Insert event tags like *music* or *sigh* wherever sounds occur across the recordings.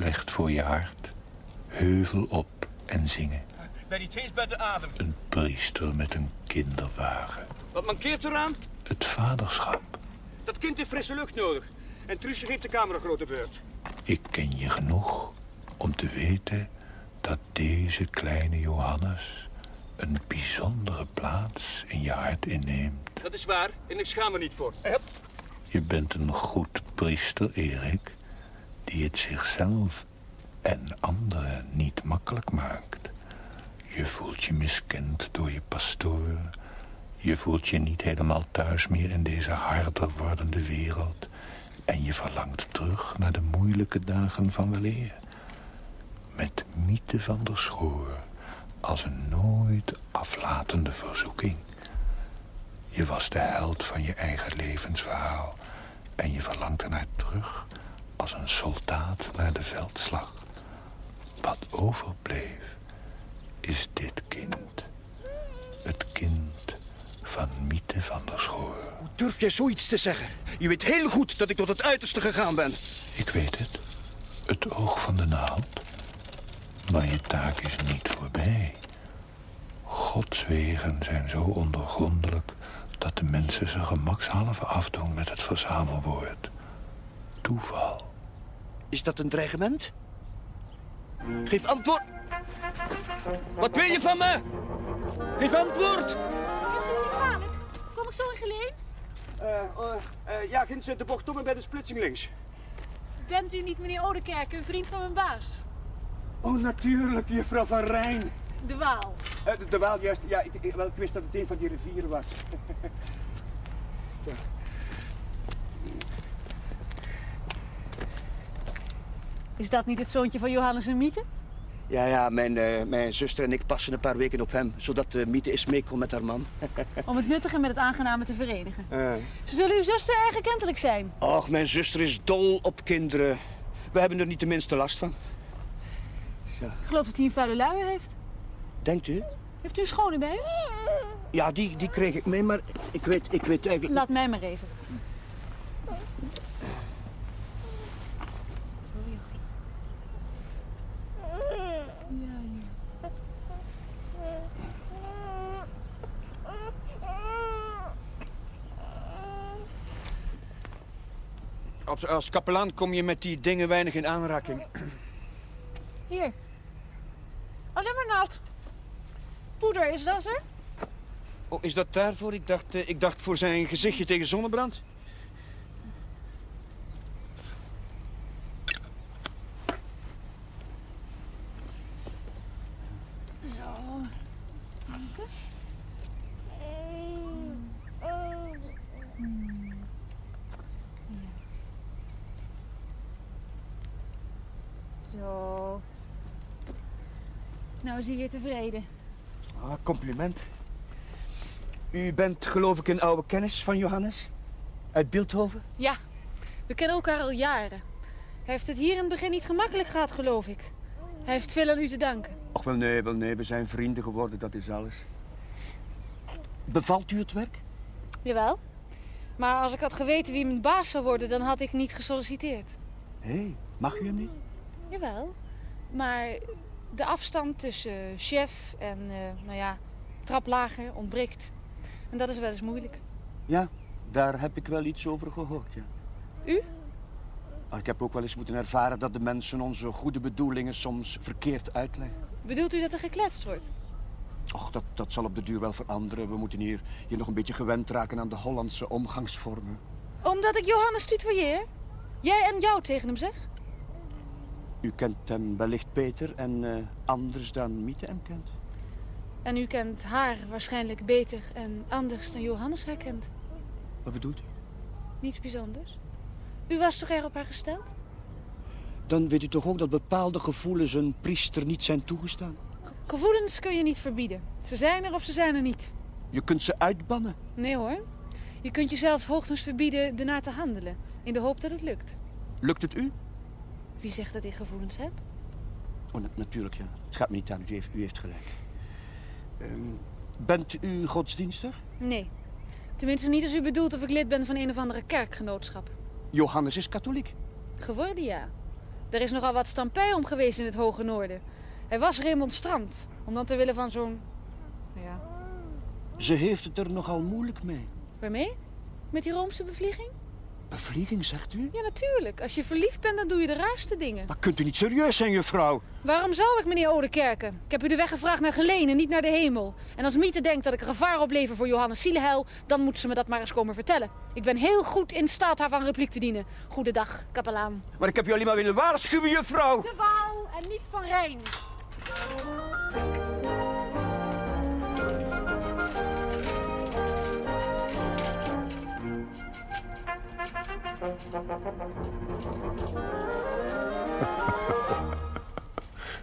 slecht voor je hart. Heuvel op en zingen. Ben niet eens bij de adem. Een priester met een kinderwagen. Wat mankeert eraan? Het vaderschap. Dat kind heeft frisse lucht nodig. En Truusje geeft de kamer een grote beurt. Ik ken je genoeg om te weten dat deze kleine Johannes een bijzondere plaats in je hart inneemt. Dat is waar en ik schaam er niet voor. Je bent een goed priester, Erik, die het zichzelf en anderen niet makkelijk maakt. Je voelt je miskend door je pastoor. Je voelt je niet helemaal thuis meer in deze harder wordende wereld. En je verlangt terug naar de moeilijke dagen van weleer. Met Miete van der Schoor als een nooit aflatende verzoeking. Je was de held van je eigen levensverhaal. En je verlangt ernaar terug als een soldaat naar de veldslag. Wat overbleef is dit kind. Het kind van Miete van der Schoor. Hoe durf jij zoiets te zeggen? Je weet heel goed dat ik tot het uiterste gegaan ben. Ik weet het. Het oog van de naald. Maar je taak is niet voorbij. Gods wegen zijn zo ondergrondelijk... dat de mensen ze gemakshalve afdoen met het verzamelwoord. Toeval. Is dat een dreigement? Geef antwoord. Wat wil je van me? Geef antwoord. Gevaarlijk. Kom ik zo in geleen? Uh, uh, ja, ginds de bocht om en bij de splitsing links. Bent u niet meneer Odekerk, een vriend van mijn baas? Oh, natuurlijk, juffrouw van Rijn. De Waal. Uh, de, de, Waal, juist. Ja, ik, ik, wel, ik wist dat het een van die rivieren was. *laughs* ja. Is dat niet het zoontje van Johannes en Miete? Ja, ja, mijn, uh, mijn zuster en ik passen een paar weken op hem, zodat uh, Miete eens mee kon met haar man. *laughs* Om het nuttige met het aangename te verenigen. Uh. Ze zullen uw zuster erg erkentelijk zijn. Och, mijn zuster is dol op kinderen. We hebben er niet de minste last van. Ja. Ik geloof dat hij een vuile luier heeft. Denkt u? Heeft u een schone bij u? Ja, die, die kreeg ik mee, maar ik weet, ik weet eigenlijk... Laat mij maar even. Als, als kapelaan kom je met die dingen weinig in aanraking. Hier. Alleen maar nat. Poeder, is dat er? Oh, is dat daarvoor? Ik dacht, uh, ik dacht voor zijn gezichtje tegen zonnebrand. Zo. Nou is hij weer tevreden. Ah, compliment. U bent geloof ik een oude kennis van Johannes? Uit Beeldhoven? Ja, we kennen elkaar al jaren. Hij heeft het hier in het begin niet gemakkelijk gehad, geloof ik. Hij heeft veel aan u te danken. Och, wel nee, wel nee. We zijn vrienden geworden, dat is alles. Bevalt u het werk? Jawel. Maar als ik had geweten wie mijn baas zou worden, dan had ik niet gesolliciteerd. Hé, hey, mag u hem niet? Jawel. Maar de afstand tussen chef en, uh, nou ja, traplager ontbreekt. En dat is wel eens moeilijk. Ja, daar heb ik wel iets over gehoord, ja. U? Ik heb ook wel eens moeten ervaren dat de mensen onze goede bedoelingen soms verkeerd uitleggen. Bedoelt u dat er gekletst wordt? Och, dat, dat zal op de duur wel veranderen. We moeten hier, hier nog een beetje gewend raken aan de Hollandse omgangsvormen. Omdat ik Johannes tutoyeer? Jij en jou tegen hem zeg? U kent hem wellicht beter en uh, anders dan Miete hem kent. En u kent haar waarschijnlijk beter en anders dan Johannes haar kent. Wat bedoelt u? Niets bijzonders. U was toch erg op haar gesteld? Dan weet u toch ook dat bepaalde gevoelens een priester niet zijn toegestaan? Gevoelens kun je niet verbieden. Ze zijn er of ze zijn er niet. Je kunt ze uitbannen. Nee hoor. Je kunt jezelf hoogstens verbieden ernaar te handelen. In de hoop dat het lukt. Lukt het u? Wie zegt dat ik gevoelens heb? Oh, na natuurlijk, ja. Het gaat me niet aan. U heeft, u heeft gelijk. Um, bent u godsdienstig? Nee. Tenminste niet als u bedoelt of ik lid ben van een of andere kerkgenootschap. Johannes is katholiek. Geworden, ja. Er is nogal wat stampij om geweest in het hoge noorden. Hij was remonstrant, omdat ter willen van zo'n... Ja, Ze heeft het er nogal moeilijk mee. waarmee? Met die Roomse bevlieging? Bevlieging, zegt u? Ja, natuurlijk. Als je verliefd bent, dan doe je de raarste dingen. Maar kunt u niet serieus zijn, juffrouw? Waarom zou ik, meneer Oudekerken? Ik heb u de weg gevraagd naar Geleen en niet naar de hemel. En als Miete denkt dat ik gevaar oplever voor Johannes Zieleheil... dan moet ze me dat maar eens komen vertellen. Ik ben heel goed in staat haar van repliek te dienen. Goedendag, kapelaan. Maar ik heb u alleen maar willen waarschuwen, juffrouw. De Waal en niet van Rijn. *laughs*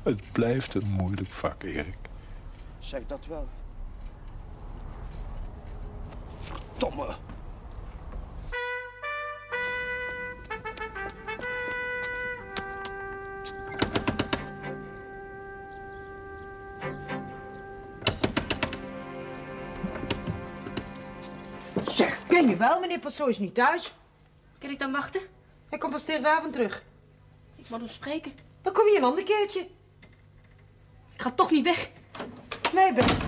Het blijft een moeilijk vak, Erik. Zeg dat wel. Verdomme. Zeg, ken je wel, meneer Pastoor is niet thuis. Kan ik dan wachten? Hij komt pas tegen de avond terug. Ik moet hem spreken. Dan kom je een ander keertje. Ik ga toch niet weg. Nee, best.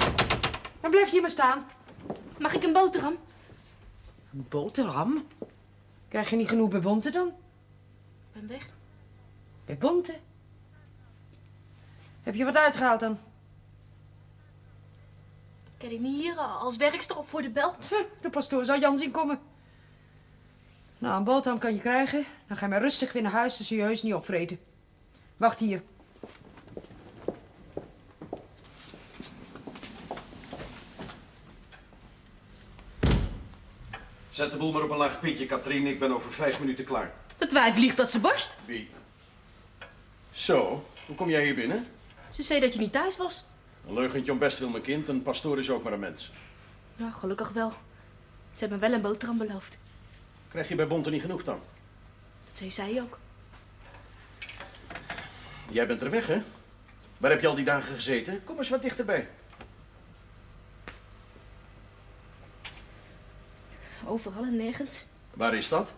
Dan blijf je hier maar staan. Mag ik een boterham? Een boterham? Krijg je niet genoeg bij Bonte dan? Ik ben weg. Bij Bonte? Heb je wat uitgehaald dan? Ken ik niet hier als werkster of voor de bel? Tch, de pastoor zal Jan zien komen. Nou, een boterham kan je krijgen. Dan ga je maar rustig weer naar huis, dus je heus niet opvreten. Wacht hier. Zet de boel maar op een laag pitje, Katrien. Ik ben over vijf minuten klaar. Betwijfel ik dat ze barst. Wie? Zo, hoe kom jij hier binnen? Ze zei dat je niet thuis was. Een leugentje om best wil mijn kind. Een pastoor is ook maar een mens. Ja, gelukkig wel. Ze hebben me wel een boterham beloofd. Krijg je bij Bonte niet genoeg dan? Dat zei zij ook. Jij bent er weg, hè? Waar heb je al die dagen gezeten? Kom eens wat dichterbij. Overal en nergens. Waar is dat?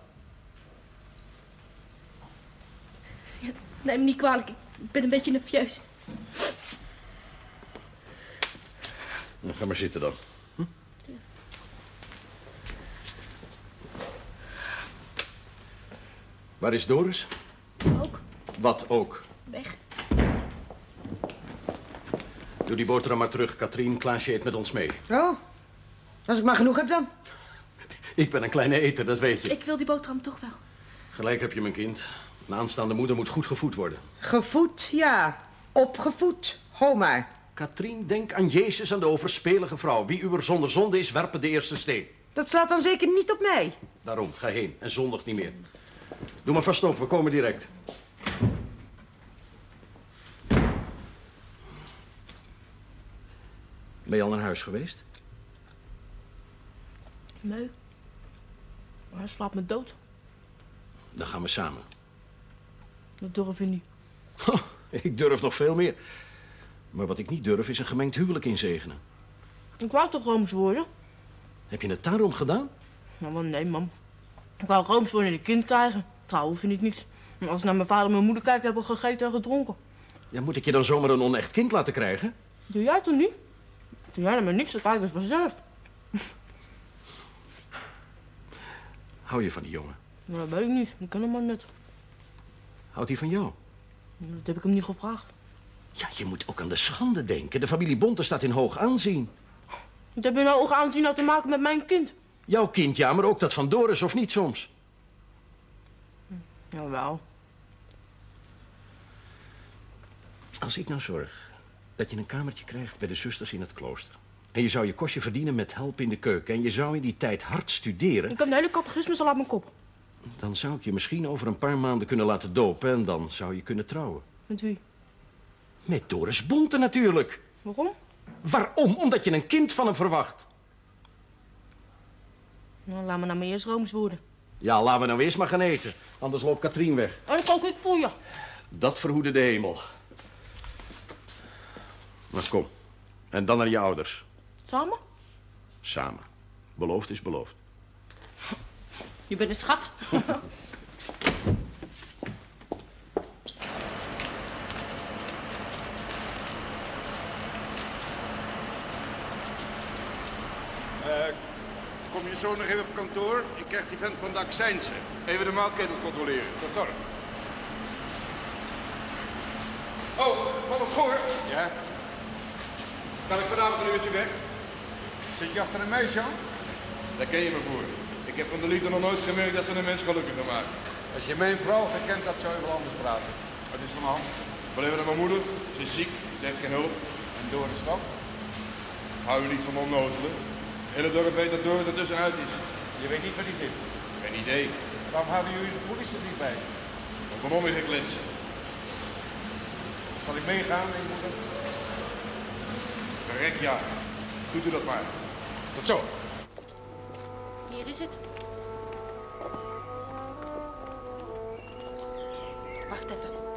Ja, neem me niet kwalijk. Ik ben een beetje nerveus. Nou, ga maar zitten dan. Waar is Doris? Ook Wat ook. weg. Doe die boterham maar terug, Katrien. Klaasje eet met ons mee. Oh, als ik maar genoeg heb dan. Ik ben een kleine eter, dat weet je. Ik wil die boterham toch wel. Gelijk heb je, mijn kind. Een aanstaande moeder moet goed gevoed worden. Gevoed, ja. Opgevoed. Ho maar. Katrien, denk aan Jezus en de overspelige vrouw. Wie uwer zonder zonde is, werpen de eerste steen. Dat slaat dan zeker niet op mij. Daarom, ga heen en zondig niet meer. Doe maar vast op, we komen direct. Ben je al naar huis geweest? Nee. Maar hij slaapt me dood. Dan gaan we samen. Dat durf je niet. Ik durf nog veel meer. Maar wat ik niet durf is een gemengd huwelijk inzegenen. Ik wou toch rooms worden? Heb je het daarom gedaan? Nou, nee, mam. Ik wou rooms worden en een kind krijgen. Trouwen vind ik niet. Als ik naar mijn vader en mijn moeder kijk, hebben we gegeten en gedronken. Ja, moet ik je dan zomaar een onecht kind laten krijgen? Doe jij toch niet? Doe jij naar me niks, dat kijk eens vanzelf. Hou je van die jongen? Maar dat weet ik niet. Ik ken hem maar net. Houdt hij van jou? Dat heb ik hem niet gevraagd. Ja, je moet ook aan de schande denken. De familie Bonte staat in hoog aanzien. Wat heb je nou ogen aanzien te maken met mijn kind? Jouw kind, ja, maar ook dat van Doris, of niet soms? Jawel. Als ik nou zorg dat je een kamertje krijgt bij de zusters in het klooster... en je zou je kostje verdienen met help in de keuken... en je zou in die tijd hard studeren... Ik heb de hele catechismus al uit mijn kop. dan zou ik je misschien over een paar maanden kunnen laten dopen... en dan zou je kunnen trouwen. Met wie? Met Doris Bonte natuurlijk. Waarom? Waarom? Omdat je een kind van hem verwacht. Nou, laat me nou maar eerst rooms worden. Ja, laten we nou eerst maar gaan eten. Anders loopt Katrien weg. En dan kook ik voor je. Dat verhoede de hemel. Maar kom. En dan naar je ouders. Samen? Samen. Beloofd is beloofd. Je bent een schat. *laughs* zo nog even op kantoor. Ik krijg die vent van de accijnsen. Even de maalketels controleren. Tot zorg. Oh, van het goor. Ja? Kan ik vanavond een uurtje weg? Zit je achter een meisje aan? Daar ken je me voor. Ik heb van de liefde nog nooit gemerkt dat ze een mens gelukkig gemaakt. Als je mijn vrouw gekend had, zou je wel anders praten. Wat is er aan de hand? Wel even naar mijn moeder. Ze is ziek. Ze heeft geen hulp. En Doris dan? Hou je niet van onnozelen. Het hele dorp weet dat Doris er tussenuit is. Je weet niet waar die zit. Geen idee. Waarom houden jullie de politie er niet bij? Dan om weer geklets. Zal ik meegaan, mijn moeder? Verrek ja. Doet u dat maar. Tot zo. Hier is het. Wacht even.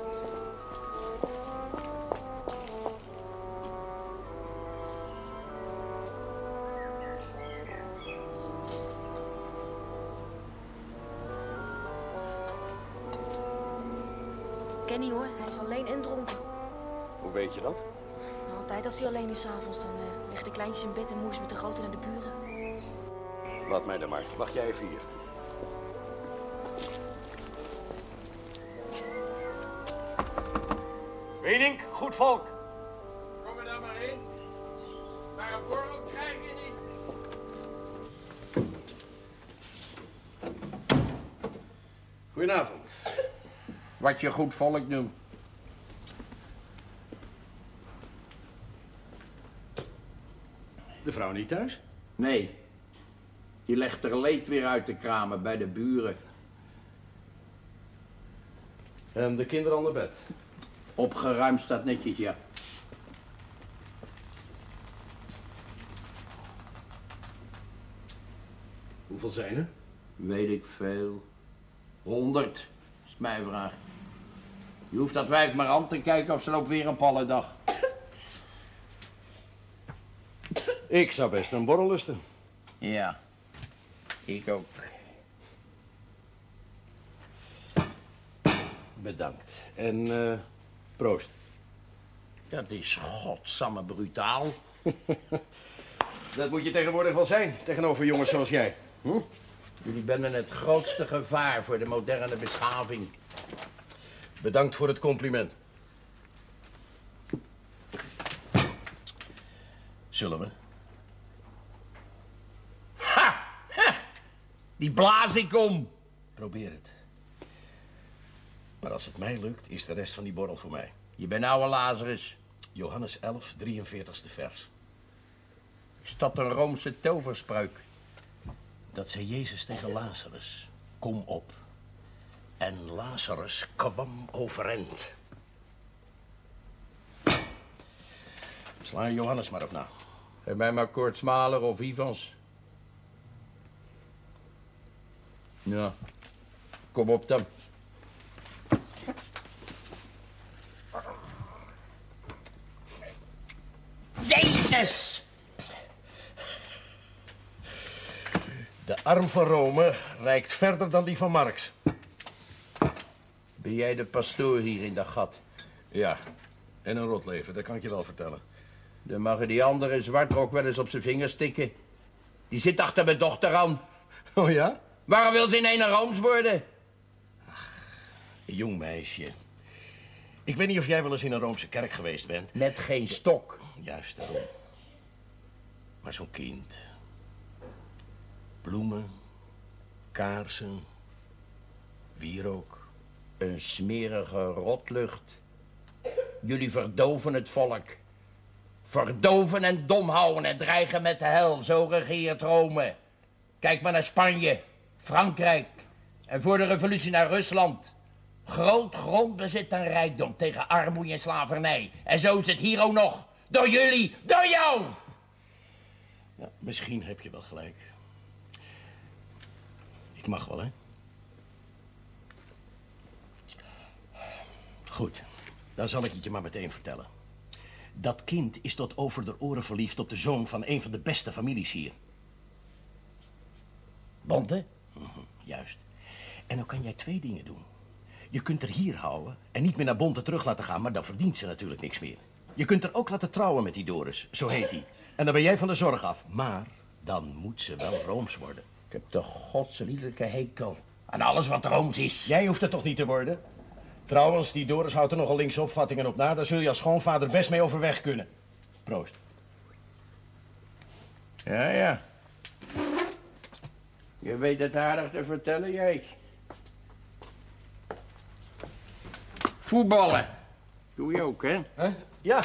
Hij is alleen en dronken. Hoe weet je dat? Nou, Altijd als hij alleen is s'avonds, dan eh, liggen de kleintjes in bed en moeilijk met de grote naar de buren. Laat mij dan maar. Wacht jij even hier. Wenink, goed volk. Kom er dan maar in. Maar een borrel krijg je niet. Goedenavond. Wat je goed volk noemt. Vrouw niet thuis? Nee. Die legt er leed weer uit te kramen bij de buren. En de kinderen al naar bed? Opgeruimd staat netjes, ja. Hoeveel zijn er? Weet ik veel. Honderd, is mijn vraag. Je hoeft dat wijf maar aan te kijken of ze loopt weer op alle dag. Ik zou best een borrel lusten. Ja, ik ook. Bedankt. En eh, proost. Dat is godsamme brutaal. *laughs* Dat moet je tegenwoordig wel zijn, tegenover jongens zoals jij. Hm? Jullie benen het grootste gevaar voor de moderne beschaving. Bedankt voor het compliment. Zullen we? Die blaas ik om. Probeer het. Maar als het mij lukt, is de rest van die borrel voor mij. Je bent oude Lazarus. Johannes 11, 43ste vers. Is dat een Roomse toverspreuk? Dat zei Jezus tegen Lazarus. Kom op. En Lazarus kwam overeind. Sla Johannes maar op na. Geef mij maar Kort Smaler of Ivans. Ja. Kom op dan. Jezus! De arm van Rome reikt verder dan die van Marx. Ben jij de pastoor hier in dat gat? Ja, en een rotleven, dat kan ik je wel vertellen. Dan mag die andere zwartrok wel eens op zijn vingers tikken. Die zit achter mijn dochter aan. Oh ja? Waarom wil ze in een Rooms worden? Een jong meisje. Ik weet niet of jij wel eens in een Roomse kerk geweest bent. Met geen stok. Juist daarom. Maar zo'n kind. Bloemen, kaarsen, wierook. Een smerige rotlucht. Jullie verdoven het volk. Verdoven en dom houden en dreigen met de hel. Zo regeert Rome. Kijk maar naar Spanje, Frankrijk en voor de revolutie naar Rusland. Groot grondbezit en rijkdom tegen armoede en slavernij. En zo is het hier ook nog. Door jullie, door jou! Ja, misschien heb je wel gelijk. Ik mag wel, hè? Goed, dan zal ik het je maar meteen vertellen. Dat kind is tot over de oren verliefd op de zoon van een van de beste families hier. Bonte? Mhm, juist. En dan kan jij twee dingen doen. Je kunt er hier houden en niet meer naar Bonte terug laten gaan, maar dan verdient ze natuurlijk niks meer. Je kunt er ook laten trouwen met die Doris, zo heet hij. En dan ben jij van de zorg af. Maar dan moet ze wel Rooms worden. heb toch godsliedelijke hekel aan alles wat rooms is. Jij hoeft het toch niet te worden? Trouwens, die Doris houdt er nogal linkse opvattingen op na. Daar zul je als schoonvader best mee overweg kunnen. Proost. Ja, ja. Je weet het aardig te vertellen, jij. Voetballen. Doe je ook, hè? Ja.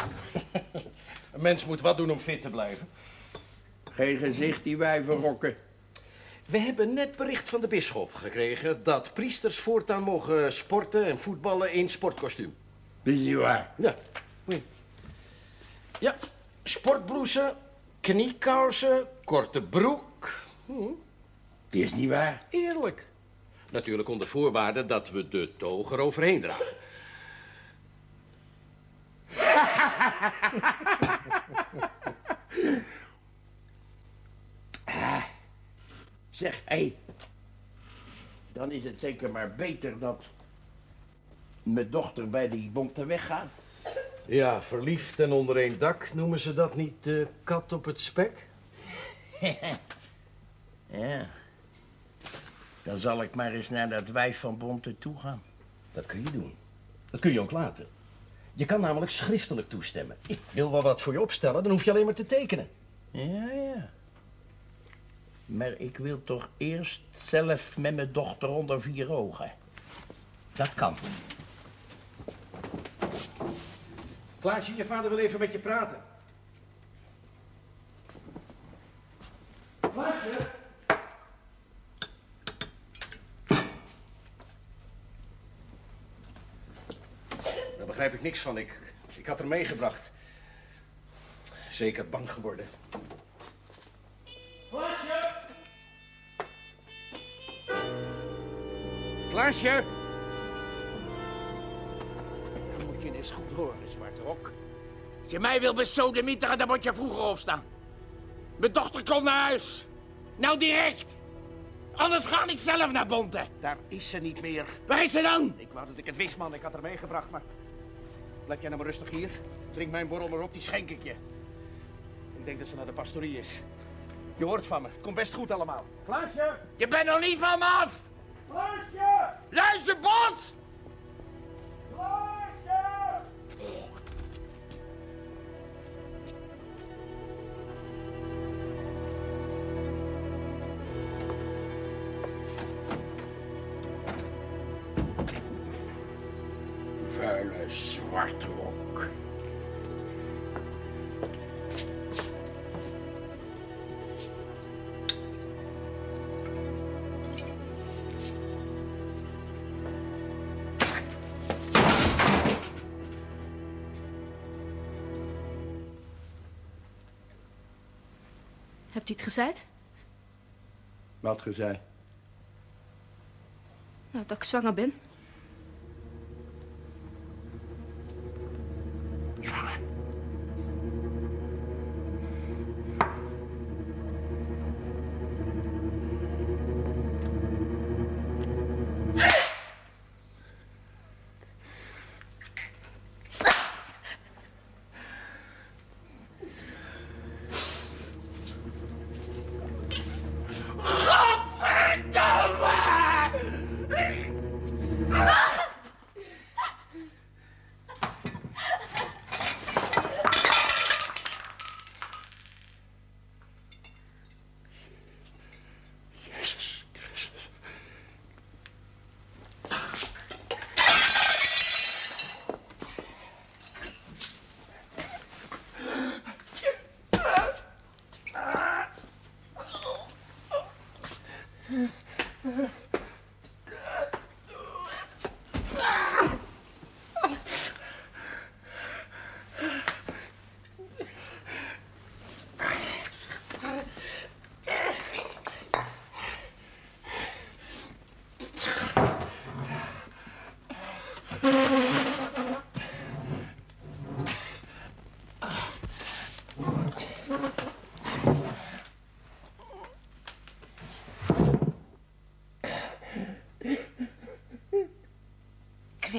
*laughs* Een mens moet wat doen om fit te blijven. Geen gezicht die wijvenrokken. We hebben net bericht van de bisschop gekregen dat priesters voortaan mogen sporten en voetballen in sportkostuum. Is niet waar? Ja. Ja, sportblousen, kniekousen, korte broek. Hm. Het is niet waar. Eerlijk. Natuurlijk onder voorwaarde dat we de toog eroverheen dragen. *laughs* Zeg, hé. Dan is het zeker maar beter dat mijn dochter bij die bonte weggaat. Ja, verliefd en onder één dak noemen ze dat niet de kat op het spek? *laughs* Ja. Dan zal ik maar eens naar dat wijf van Bonte toe gaan. Dat kun je doen. Dat kun je ook laten. Je kan namelijk schriftelijk toestemmen. Ik wil wel wat voor je opstellen, dan hoef je alleen maar te tekenen. Ja, ja. Maar ik wil toch eerst zelf met mijn dochter onder vier ogen. Dat kan. Klaasje, je vader wil even met je praten. Klaasje? Begrijp ik niks van. Ik, ik had er meegebracht. Zeker bang geworden. Klaasje! Klaasje! Dan moet je eens goed horen, Zwarte Rok. Als je mij wil besodemieteren, dan moet je vroeger opstaan. Mijn dochter komt naar huis. Nou direct. Anders ga ik zelf naar Bonte. Daar is ze niet meer. Waar is ze dan? Ik wou dat ik het wist, man. Ik had haar meegebracht, maar... Blijf jij nou maar rustig hier. Drink mijn borrel maar op, die schenk ik je. Ik denk dat ze naar de pastorie is. Je hoort van me. Het komt best goed allemaal. Klaasje! Je bent nog niet van me af. Klaasje! Luister, Bos! Klaasje! Vuile Zwarte Rok. Hebt u het gezegd? Wat gezegd? Nou, dat ik zwanger ben.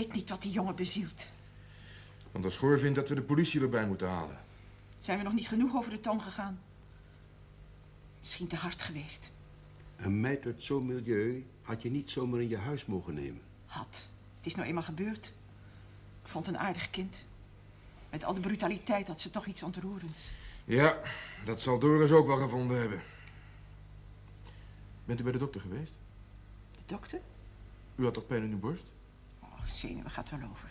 Weet niet wat die jongen bezielt. Want de schoor vindt dat we de politie erbij moeten halen. Zijn we nog niet genoeg over de tong gegaan? Misschien te hard geweest. Een meid uit zo'n milieu had je niet zomaar in je huis mogen nemen. Had. Het is nou eenmaal gebeurd. Ik vond een aardig kind. Met al de brutaliteit had ze toch iets ontroerends. Ja, dat zal Doris ook wel gevonden hebben. Bent u bij de dokter geweest? De dokter? U had toch pijn in uw borst? Oh, zenuwen gaat wel over.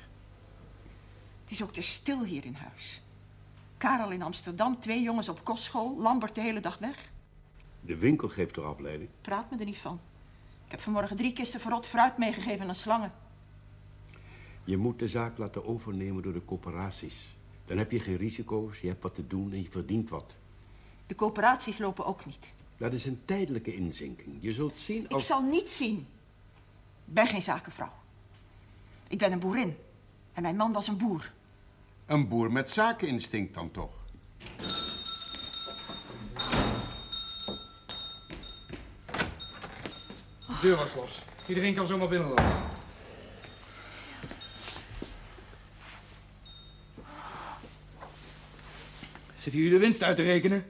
Het is ook te stil hier in huis. Karel in Amsterdam, twee jongens op kostschool, Lambert de hele dag weg. De winkel geeft toch afleiding? Praat me er niet van. Ik heb vanmorgen drie kisten verrot fruit meegegeven aan slangen. Je moet de zaak laten overnemen door de coöperaties. Dan heb je geen risico's, je hebt wat te doen en je verdient wat. De coöperaties lopen ook niet. Dat is een tijdelijke inzinking. Je zult zien als... Ik zal niet zien. Ik ben geen zakenvrouw. Ik ben een boerin. En mijn man was een boer. Een boer met zakeninstinct dan toch? De deur was los. Iedereen kan zomaar binnenlopen. Zitten jullie de winst uit te rekenen?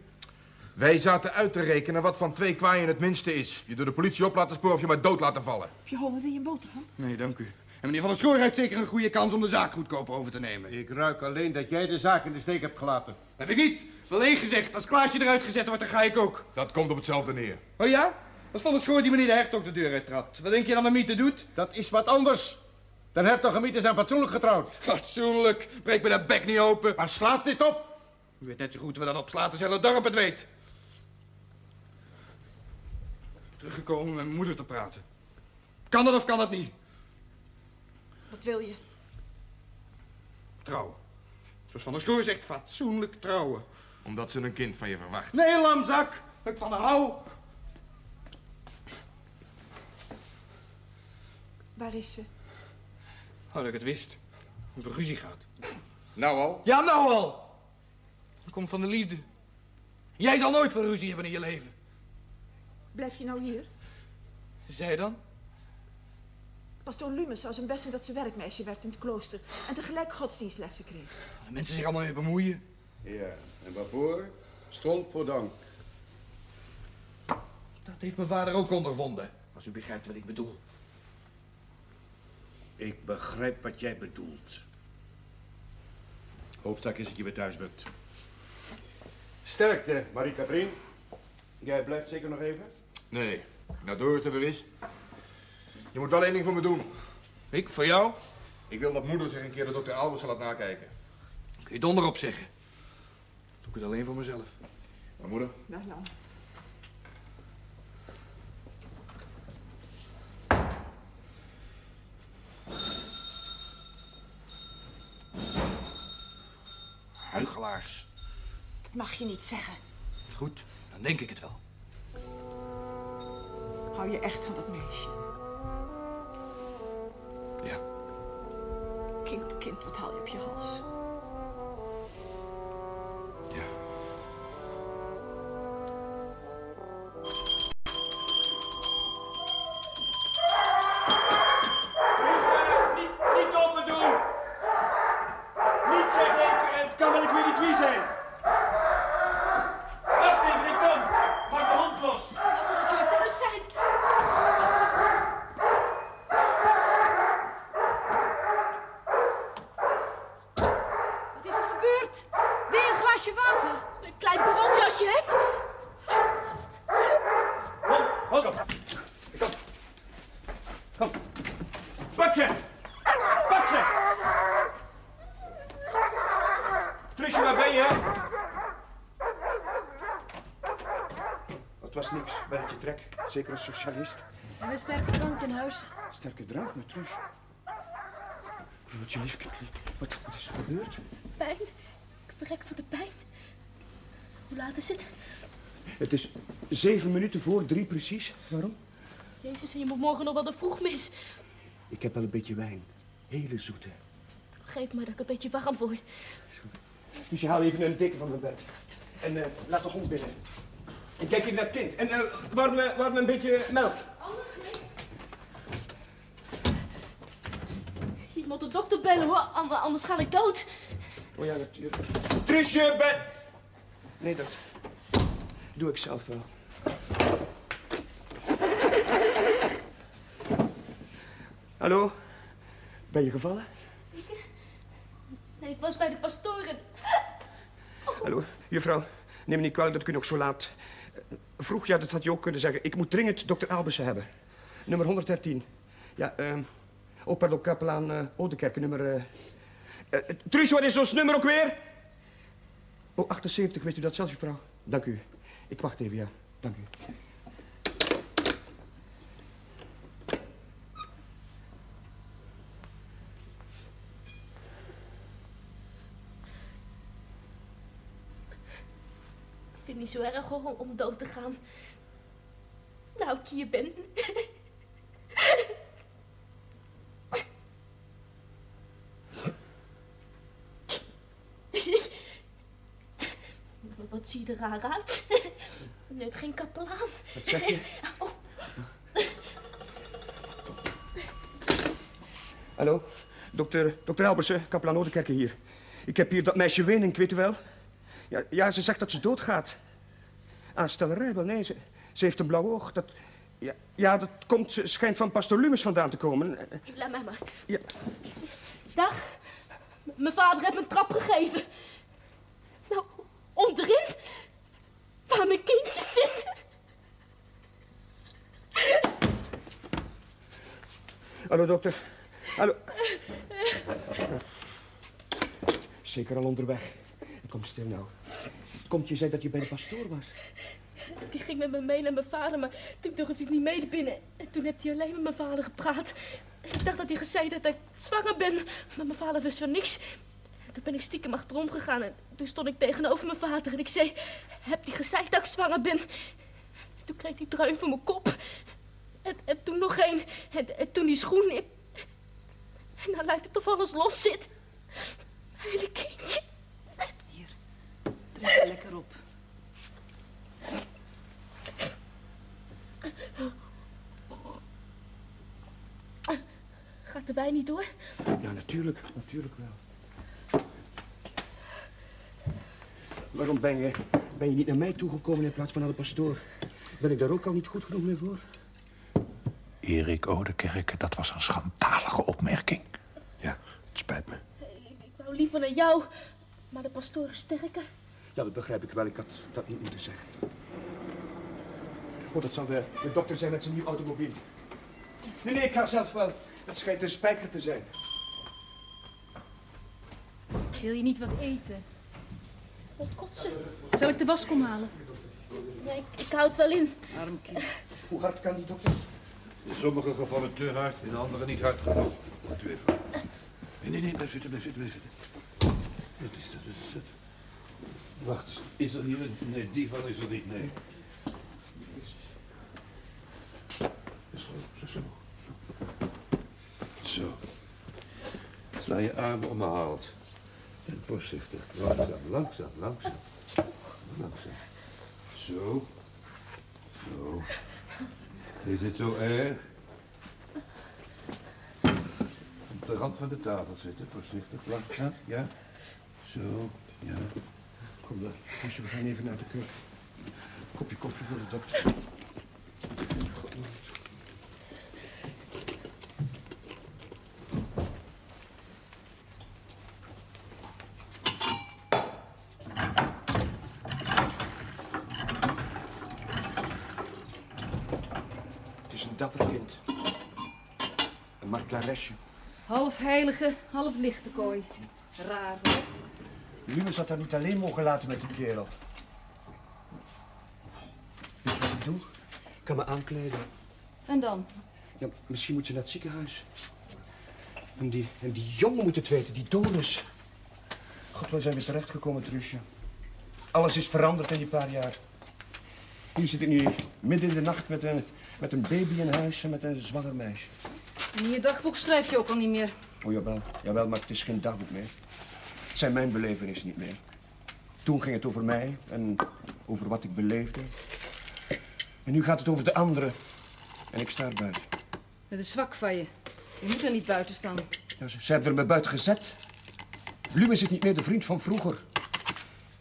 Wij zaten uit te rekenen wat van twee kwaaien het minste is. Je door de politie op laten sporen of je maar dood laten vallen. Heb je honger, wil je een boterham? Nee, dank u. En meneer Van der Schoor heeft zeker een goede kans om de zaak goedkoper over te nemen. Ik ruik alleen dat jij de zaak in de steek hebt gelaten. Heb ik niet. Wel één gezegd. Als Klaasje eruit gezet wordt, dan ga ik ook. Dat komt op hetzelfde neer. Oh ja? Was Van der Schoor die meneer de Hertog de deur uittrad. Wat denk je dan de mythe doet? Dat is wat anders. Dan hertog en mythe zijn fatsoenlijk getrouwd. Fatsoenlijk. Breek me de bek niet open. Maar slaat dit op? U weet net zo goed waar dat op slaat als heel het dorp het weet. Teruggekomen om met mijn moeder te praten. Kan dat of kan dat niet? Wat wil je? Trouwen. Zoals Van der Schoor zegt, fatsoenlijk trouwen. Omdat ze een kind van je verwacht. Nee, lamzak. Ik van haar hou. Waar is ze? Oh, dat ik het wist. Dat er ruzie gaat. Nou al? Ja, nou al. Dat komt van de liefde. Jij zal nooit veel ruzie hebben in je leven. Blijf je nou hier? Zij dan? Pastoor Lumes zou zijn best doen dat ze werkmeisje werd in het klooster. En tegelijk godsdienstlessen kreeg. De mensen zich allemaal mee bemoeien. Ja, en waarvoor? Stond voor dank. Dat heeft mijn vader ook ondervonden. Als u begrijpt wat ik bedoel. Ik begrijp wat jij bedoelt. Hoofdzaak is dat je weer thuis bent. Sterkte, Marie-Katrien. Jij blijft zeker nog even? Nee, nou Doris er weer is. Je moet wel één ding voor me doen. Ik, voor jou? Ik wil dat moeder zich een keer de dokter Albers laat nakijken. Kun je donder op zeggen. Doe ik het alleen voor mezelf. Maar moeder? Dag Jan. Huigelaars. Dat mag je niet zeggen. Goed, dan denk ik het wel. Hou je echt van dat meisje? Ja. Kind, kind, wat haal je op je hals? Ja. Er? Wil je een glasje water? Een klein borreltje, hè? Hond op. Kom. Kom. Pak ze. Pak ze. Waar ben je? Het was niks, belletje trek. Zeker een socialist. En een sterke drank in huis. Sterke drank met Truus. Wat je lief, wat, wat is er gebeurd? Pijn. Ik verrek van de pijn. Hoe laat is het? Het is zeven minuten voor drie precies. Waarom? Jezus, en je moet morgen nog wel de vroeg mis. Ik heb wel een beetje wijn. Hele zoete. Geef me dat ik een beetje warm word. Dus je haal even een dikke van mijn bed. En eh, laat de hond binnen. En kijk even naar het kind. En eh warm, me- warm een beetje melk. Je moet de dokter bellen, hoor. Ander- Anders ga ik dood. Oh ja, natuurlijk. Trisje, bed! Nee, dat doe ik zelf wel. Hallo? Ben je gevallen? Nee, ik was bij de pastoren. Hallo, juffrouw. Neem me niet kwalijk dat ik u ook zo laat... Vroeg, ja, dat had je ook kunnen zeggen. Ik moet dringend dokter Albussen hebben. Nummer 113. Ja, ehm... Uh, oh, pardon, kapelaan eh, nummer... Eh, eh, Truus, wat is ons nummer ook weer? Oh, 78, wist u dat zelf, juffrouw? Dank u. Ik wacht even, ja. Dank u. Ik vind het niet zo erg hoor, om, om dood te gaan. Nou, ik hier ben. *laughs* Wat zie je er raar uit? Net geen kapelaan. Wat zeg je? *laughs* Oh, Hallo, dokter, dokter Albersen, kapelaan Oudekerke hier. Ik heb hier dat meisje Wenink, weet u wel? Ja, ja, ze zegt dat ze doodgaat. Aanstellerij, wel nee, ze, ze heeft een blauw oog. Dat, ja, ja, dat komt, schijnt van pastor Lumus vandaan te komen. laat mij maar. Ja. Dag. M- Mijn vader heeft me een trap gegeven. Onderin, waar mijn kindje zit. Hallo, dokter. Hallo. Zeker al onderweg. Kom stil nou. Komt, je zei dat je bij de pastoor was. Die ging met me mee naar mijn vader, maar toen durfde ik niet mee binnen. En toen heeft hij alleen met mijn vader gepraat. Ik dacht dat hij gezegd had dat ik zwanger ben, maar mijn vader wist van niks. Toen ben ik stiekem achterom gegaan en toen stond ik tegenover mijn vader en ik zei... Heb hij gezegd dat ik zwanger ben? Toen kreeg hij druim voor mijn kop. En, en toen nog één. En, en toen die schoen. En, en dan lijkt het of alles los zit. Mijn hele kindje. Druk er lekker op. Gaat de wijn niet door? Ja, natuurlijk. Natuurlijk wel. Waarom ben je, ben je niet naar mij toegekomen in plaats van naar de pastoor? Ben ik daar ook al niet goed genoeg mee voor? Erik Oudekerke, dat was een schandalige opmerking. Ja, het spijt me. Ik wou liever naar jou, maar de pastoor is sterker. Ja, dat begrijp ik wel. Ik had dat niet moeten zeggen. Oh, dat zal de, de dokter zijn met zijn nieuw automobiel. Nee, nee, ik ga zelf wel. Het schijnt een spijker te zijn. Wil je niet wat eten? Wat kotsen. Zal ik de waskom halen? Nee, ik, ik hou het wel in. Arm kind. Hoe hard kan die dokter? In sommige gevallen te hard, in andere niet hard genoeg. Wacht u even. Nee, nee, nee, blijf zitten, blijf zitten, blijf zitten. Wat is dat, wat is dat? Wacht, is er hier een... Nee, die van is er niet, nee. Zo, zo, zo. Zo. Sla je armen omhaald. En voorzichtig. Langzaam, langzaam, langzaam. Langzaam. Zo. Zo. Is het zo erg? Op de rand van de tafel zitten, voorzichtig, langzaam, ja. Zo, ja. Kom dan. Moesje, we gaan even naar de keuken. Kopje koffie voor de dokter. Het is een dapper kind. Een marklaresje. Half heilige, half lichte kooi. Raar hoor. Lumus had haar niet alleen mogen laten met die kerel. Weet je wat ik doe? Ik kan me aankleden. En dan? Ja, misschien moet ze naar het ziekenhuis. En die, en die jongen moet het weten, die Doris. God, waar zijn we terechtgekomen, Trusje? Alles is veranderd in die paar jaar. Hier zit ik nu midden in de nacht met een, met een baby in huis en met een zwanger meisje. En in je dagboek schrijf je ook al niet meer. Oh, jawel. Jawel, maar het is geen dagboek meer. Het zijn mijn belevenissen niet meer. Toen ging het over mij en over wat ik beleefde. En nu gaat het over de anderen. En ik sta er buiten. Het is zwak van je. Je moet er niet buiten staan. Ja, ze, ze hebben er me buiten gezet. Lumus is niet meer de vriend van vroeger.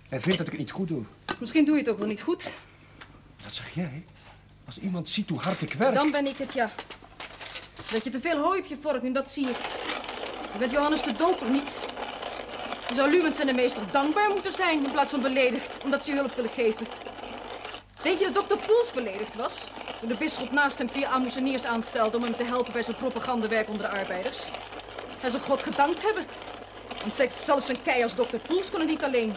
Hij vindt dat ik het niet goed doe. Misschien doe je het ook wel niet goed. Dat zeg jij. Als iemand ziet hoe hard ik werk... Dan ben ik het, ja. Dat je te veel hooi op je vork en dat zie ik. Je bent Johannes de Doper niet. Je zou Lumens en de meester dankbaar moeten zijn in plaats van beledigd, omdat ze je hulp willen geven. Denk je dat dokter Poels beledigd was? Toen de bisschop naast hem vier amuseniers aanstelde om hem te helpen bij zijn propagandawerk onder de arbeiders? Hij zou God gedankt hebben. Want zelfs- een kei als dokter Poels kon het niet alleen.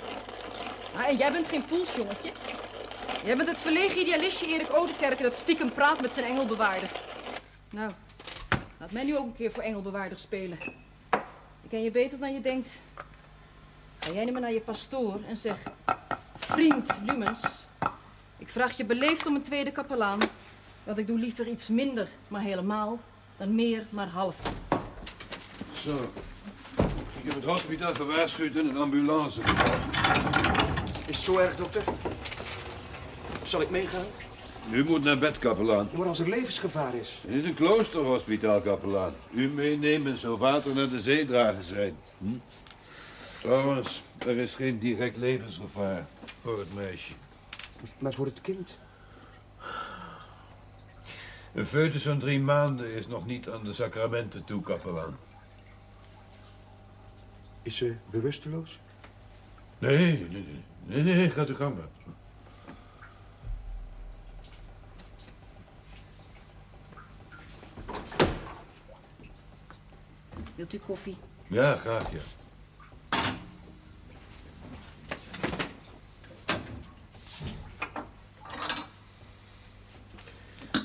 En jij bent geen Poels, jongetje. Jij bent het verlegen idealistje Erik Oudekerke dat stiekem praat met zijn engelbewaarder. Nou, laat mij nu ook een keer voor engelbewaarder spelen. Ik ken je beter dan je denkt. Ga jij nu maar naar je pastoor en zeg... Vriend Lumens, ik vraag je beleefd om een tweede kapelaan. Want ik doe liever iets minder, maar helemaal, dan meer, maar half. Zo. Ik heb het hospitaal gewaarschuwd en een ambulance Is het zo erg, dokter? Zal ik meegaan? U moet naar bed, kapelaan. Maar als er levensgevaar is. Het is een kloosterhospitaal, kapelaan. U meenemen zou water naar de zee dragen zijn. Hm? Trouwens, er is geen direct levensgevaar voor het meisje. Maar voor het kind? Een foetus van drie maanden is nog niet aan de sacramenten toe, kapelaan. Is ze bewusteloos? Nee, nee, nee. Nee, nee, gaat uw gang maar. Wilt u koffie? Ja, graag, ja.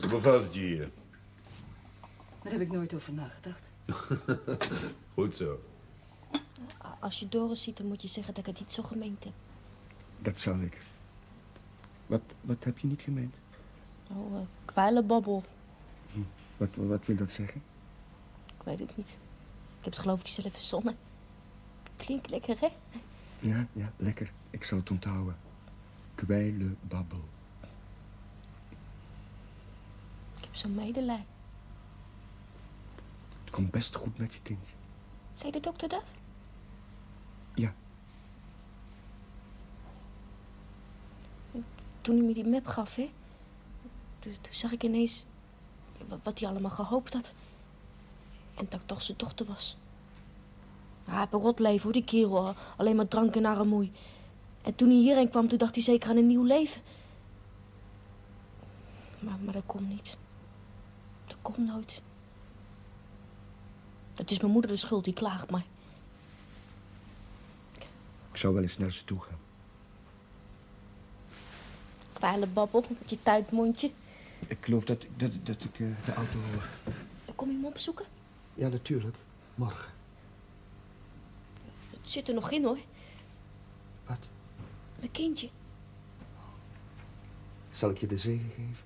Hoe bevalt het je hier? Daar heb ik nooit over nagedacht. *laughs* Goed zo. Als je Doris ziet, dan moet je zeggen dat ik het niet zo gemeend heb. Dat zal ik. Wat, wat heb je niet gemeend? Oh, uh, kwijlenbabbel. Wat, wat wil dat zeggen? Ik weet het niet. Ik heb het geloof ik zelf verzonnen. Klinkt lekker, hè? Ja, ja, lekker. Ik zal het onthouden. Kwijlenbabbel. Ik heb zo'n medelij. Het komt best goed met je kindje. Zei de dokter dat? Ja. Toen hij me die map gaf, hè? Toen, toen zag ik ineens wat, wat hij allemaal gehoopt had. En dat ik toch zijn dochter was. Hij heeft een rot leven, hoor, die kerel. Alleen maar drank en armoei. En toen hij hierheen kwam, toen dacht hij zeker aan een nieuw leven. Maar, maar dat komt niet. Dat komt nooit. Het is mijn moeder de schuld, die klaagt maar. Ik zou wel eens naar ze toe gaan. Vuile babbel met je tuitmondje. Ik geloof dat, ik- dat, dat ik eh, de auto hoor. Kom je me opzoeken? Ja, natuurlijk. Morgen. Het zit er nog in, hoor. Wat? Mijn kindje. Zal ik je de zegen geven?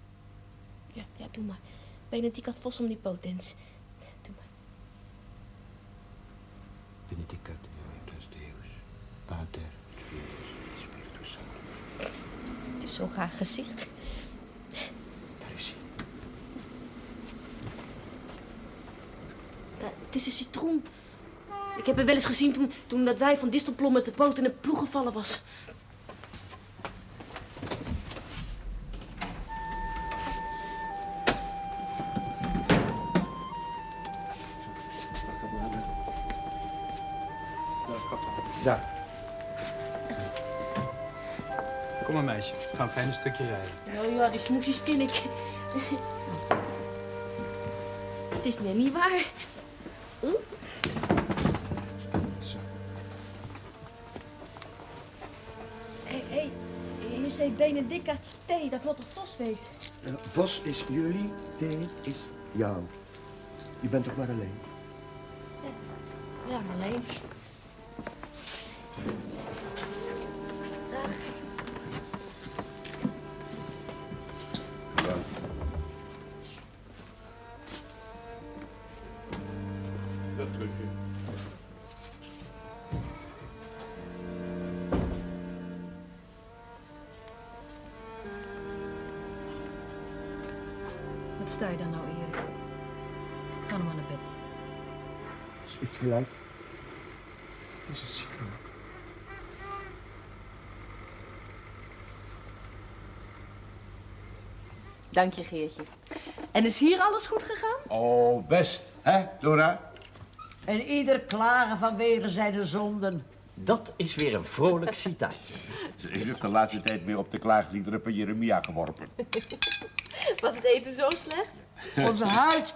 Ja, ja, doe maar. Benedicat vos omnipotens. Benedicat Deus Deus, Pater, et Filius, et Spiritus Sanctus. Het is zo'n gaar gezicht. Daar is hij. Ja, het is een citroen. Ik heb hem wel eens gezien toen, toen dat wij van Distelplom met de boot in de ploeg gevallen was. Daar. Kom maar, meisje. We gaan een fijn stukje rijden. Nou ja, die smoesjes ken ik. *laughs* Het is net niet waar. Benedicat T, dat moet toch vos wezen? Eh, Vos is jullie, thee is jou. Je bent toch maar alleen? Ja, alleen. Dank je, Geertje. En is hier alles goed gegaan? Oh, best. Hè, Dora? En ieder klagen vanwege zijn zonden. Dat is weer een vrolijk citaatje. Ze heeft de laatste tijd meer op de klaagliederen van Jeremia geworpen. *laughs* Was het eten zo slecht? Onze huid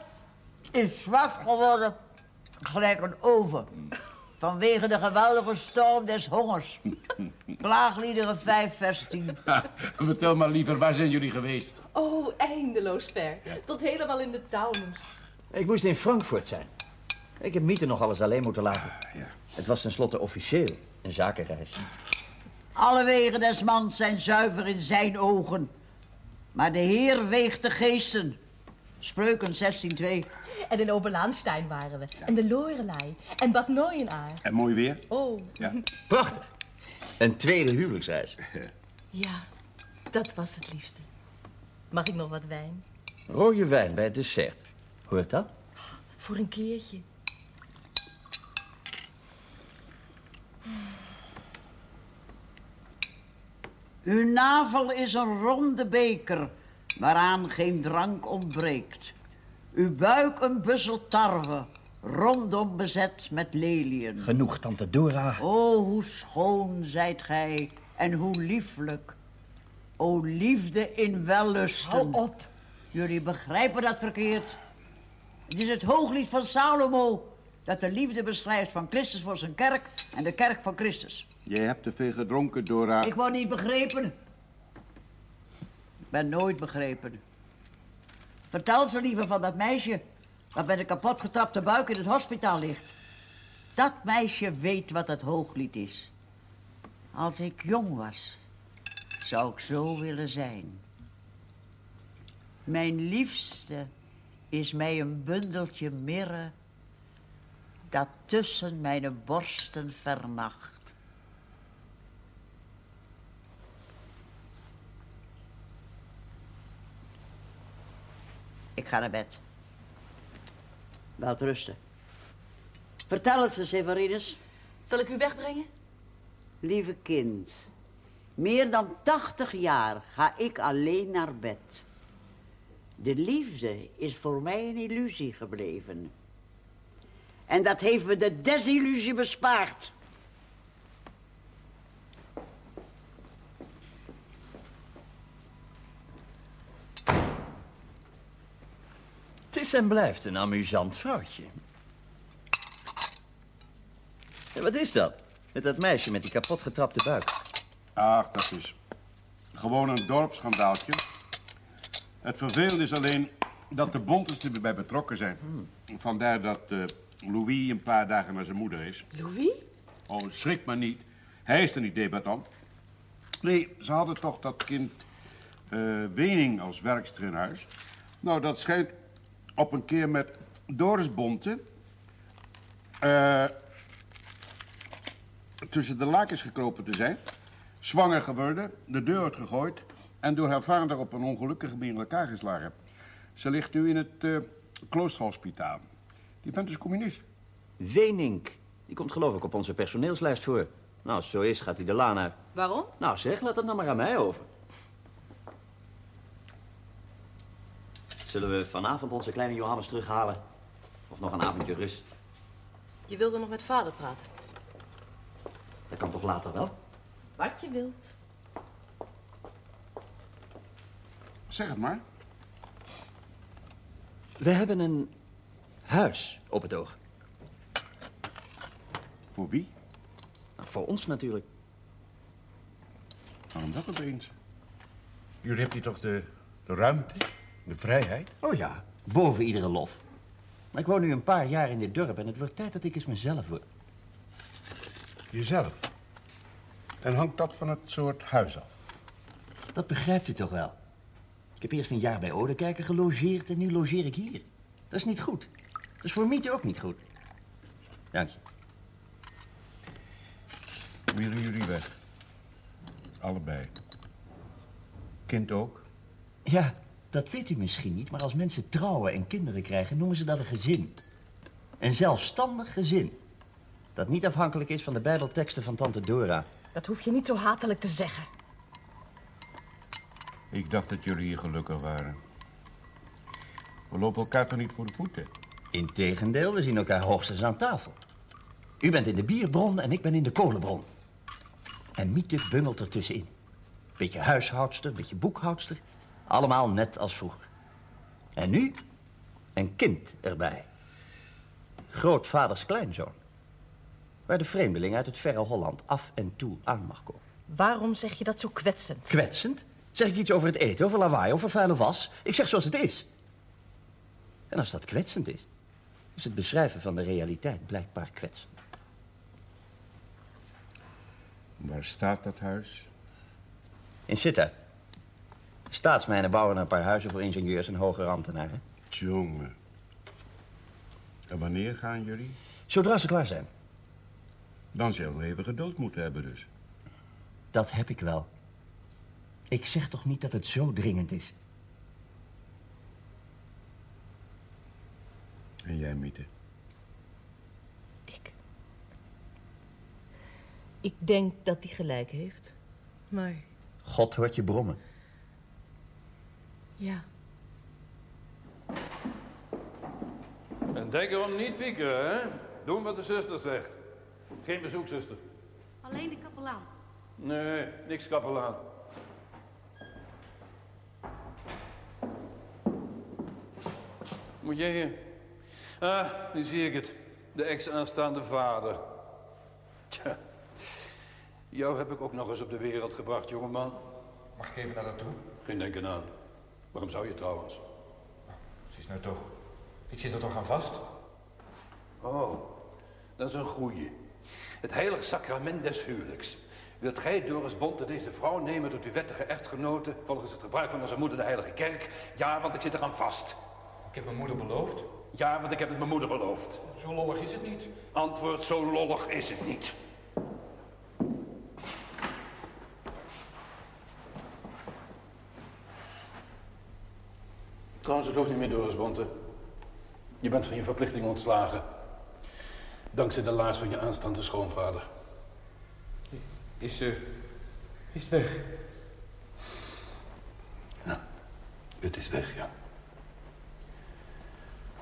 is zwak geworden, gelijk een oven. Vanwege de geweldige storm des hongers. *laughs* Klaagliederen 5, vers 10. *laughs* Vertel maar liever, waar zijn jullie geweest? Oh, eindeloos ver. Tot helemaal in de Taunus. Ik moest in Frankfurt zijn. Ik heb Miete nog alles alleen moeten laten. Het was tenslotte officieel een zakenreis. Alle wegen des mans zijn zuiver in zijn ogen. Maar de Heer weegt de geesten. Spreuken 16:2. En in Oberlaanstein waren we. En de Lorelei. En Bad Neuenaar. En mooi weer? Oh. Ja. Prachtig. Een tweede huwelijksreis. *laughs* Ja, dat was het liefste. Mag ik nog wat wijn? Rode wijn bij het dessert. Hoort dat? Voor een keertje. Uw navel is een ronde beker, waaraan geen drank ontbreekt. Uw buik een bussel tarwe, rondom bezet met leliën. Genoeg, tante Dora. O, hoe schoon zijt gij en hoe lieflijk. O, liefde in wellusten. Hou op. Jullie begrijpen dat verkeerd. Het is het hooglied van Salomo dat de liefde beschrijft van Christus voor zijn kerk en de kerk van Christus. Jij hebt te veel gedronken, Dora. Ik word niet begrepen. Ik ben nooit begrepen. Vertel ze liever van dat meisje dat met een kapotgetrapte buik in het hospitaal ligt. Dat meisje weet wat het hooglied is. Als ik jong was, zou ik zo willen zijn. Mijn liefste is mij een bundeltje mirre dat tussen mijn borsten vernacht. Ik ga naar bed. Wel rusten. Vertel het ze, Severinus. Zal ik u wegbrengen? Lieve kind, meer dan tachtig jaar ga ik alleen naar bed. De liefde is voor mij een illusie gebleven. En dat heeft me de desillusie bespaard. Het is en blijft een amusant vrouwtje. En wat is dat? Met dat meisje met die kapotgetrapte buik. Ach, dat is gewoon een dorpsschandaaltje. Het vervelende is alleen dat de bontes erbij betrokken zijn. Vandaar dat eh, Louis een paar dagen naar zijn moeder is. Louis? Oh, schrik maar niet. Hij is er niet debattant. Nee, ze hadden toch dat kind eh, Wening als werkster in huis. Nou, dat schijnt op een keer met Doris Bonte... eh, tussen de lakens gekropen te zijn. Zwanger geworden, de deur uitgegooid... en door haar vader op een ongelukkige manier in elkaar geslagen. Ze ligt nu in het eh kloosterhospitaal. Die vent is communist. Wenink. Die komt geloof ik op onze personeelslijst voor. Nou, als het zo is, gaat hij de laan uit. Waarom? Nou zeg, laat het nou maar aan mij over. Zullen we vanavond onze kleine Johannes terughalen? Of nog een avondje rust? Je wilde nog met vader praten. Dat kan toch later wel? Wat je wilt. Zeg het maar. We hebben een huis op het oog. Voor wie? Nou, voor ons natuurlijk. Waarom dat opeens? Jullie hebben hier toch de, de ruimte, de vrijheid? Oh ja, boven iedere lof. Maar ik woon nu een paar jaar in dit dorp en het wordt tijd dat ik eens mezelf word. Jezelf? En hangt dat van het soort huis af? Dat begrijpt u toch wel? Ik heb eerst een jaar bij Odekerken gelogeerd en nu logeer ik hier. Dat is niet goed. Dat is voor Miete ook niet goed. Dank je. Willen jullie weg? Allebei. Kind ook? Ja, dat weet u misschien niet, maar als mensen trouwen en kinderen krijgen, noemen ze dat een gezin. Een zelfstandig gezin. Dat niet afhankelijk is van de bijbelteksten van tante Dora. Dat hoef je niet zo hatelijk te zeggen. Ik dacht dat jullie hier gelukkig waren. We lopen elkaar toch niet voor de voeten? Integendeel, we zien elkaar hoogstens aan tafel. U bent in de bierbron en ik ben in de kolenbron. En Miete bungelt er tussenin. Beetje huishoudster, beetje boekhoudster. Allemaal net als vroeger. En nu een kind erbij. Grootvaders kleinzoon. Waar de vreemdeling uit het verre Holland af en toe aan mag komen. Waarom zeg je dat zo kwetsend? Kwetsend? Zeg ik iets over het eten, over lawaai, over vuile was? Ik zeg zoals het is. En als dat kwetsend is, is het beschrijven van de realiteit blijkbaar kwetsend. Waar staat dat huis? In Sittard. Staatsmijnen bouwen een paar huizen voor ingenieurs en hogere ambtenaren. Jongen. En wanneer gaan jullie? Zodra ze klaar zijn. Dan zullen we even geduld moeten hebben dus. Dat heb ik wel. Ik zeg toch niet dat het zo dringend is? En jij, Miete? Ik denk dat hij gelijk heeft. Maar God hoort je brommen. ja, En denk erom niet piekeren, hè? Doen wat de zuster zegt. Geen bezoek, zuster. Alleen de kapelaan. Nee, niks kapelaan. Moet jij hier? Ah, nu zie ik het. De ex-aanstaande vader. Tja. Jou heb ik ook nog eens op de wereld gebracht, jongeman. Mag ik even naar dat toe? Geen denken aan. Waarom zou je trouwens? Precies nou toch. Ik zit er toch aan vast? Oh, dat is een goeie. Het heilig sacrament des huwelijks. Wilt gij, Doris Bonte, deze vrouw nemen tot uw wettige echtgenote... volgens het gebruik van onze moeder, de heilige kerk? Ja, want ik zit eraan vast. Ik heb mijn moeder beloofd. Ja, want ik heb het mijn moeder beloofd. Zo lollig is het niet. Antwoord, zo lollig is het niet. Trouwens, het hoeft niet meer, Doris Bonte. Je bent van je verplichting ontslagen. Dankzij de laars van je aanstaande schoonvader. Is, eh, is het weg? Het is weg, ja.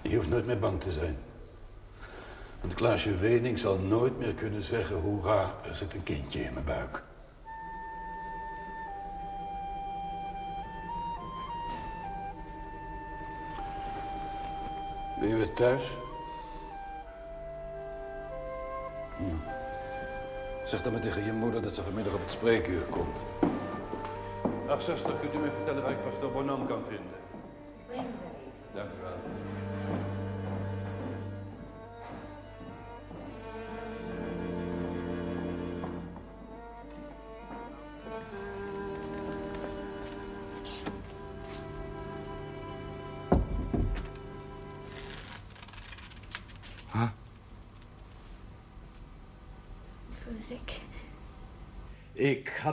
Je hoeft nooit meer bang te zijn. Want Klaasje Wening zal nooit meer kunnen zeggen... hoera, er zit een kindje in mijn buik. Ben je weer thuis? Zeg dan maar tegen je moeder dat ze vanmiddag op het spreekuur komt. Ach, zuster, kunt u mij vertellen waar ik pastoor Bonham kan vinden?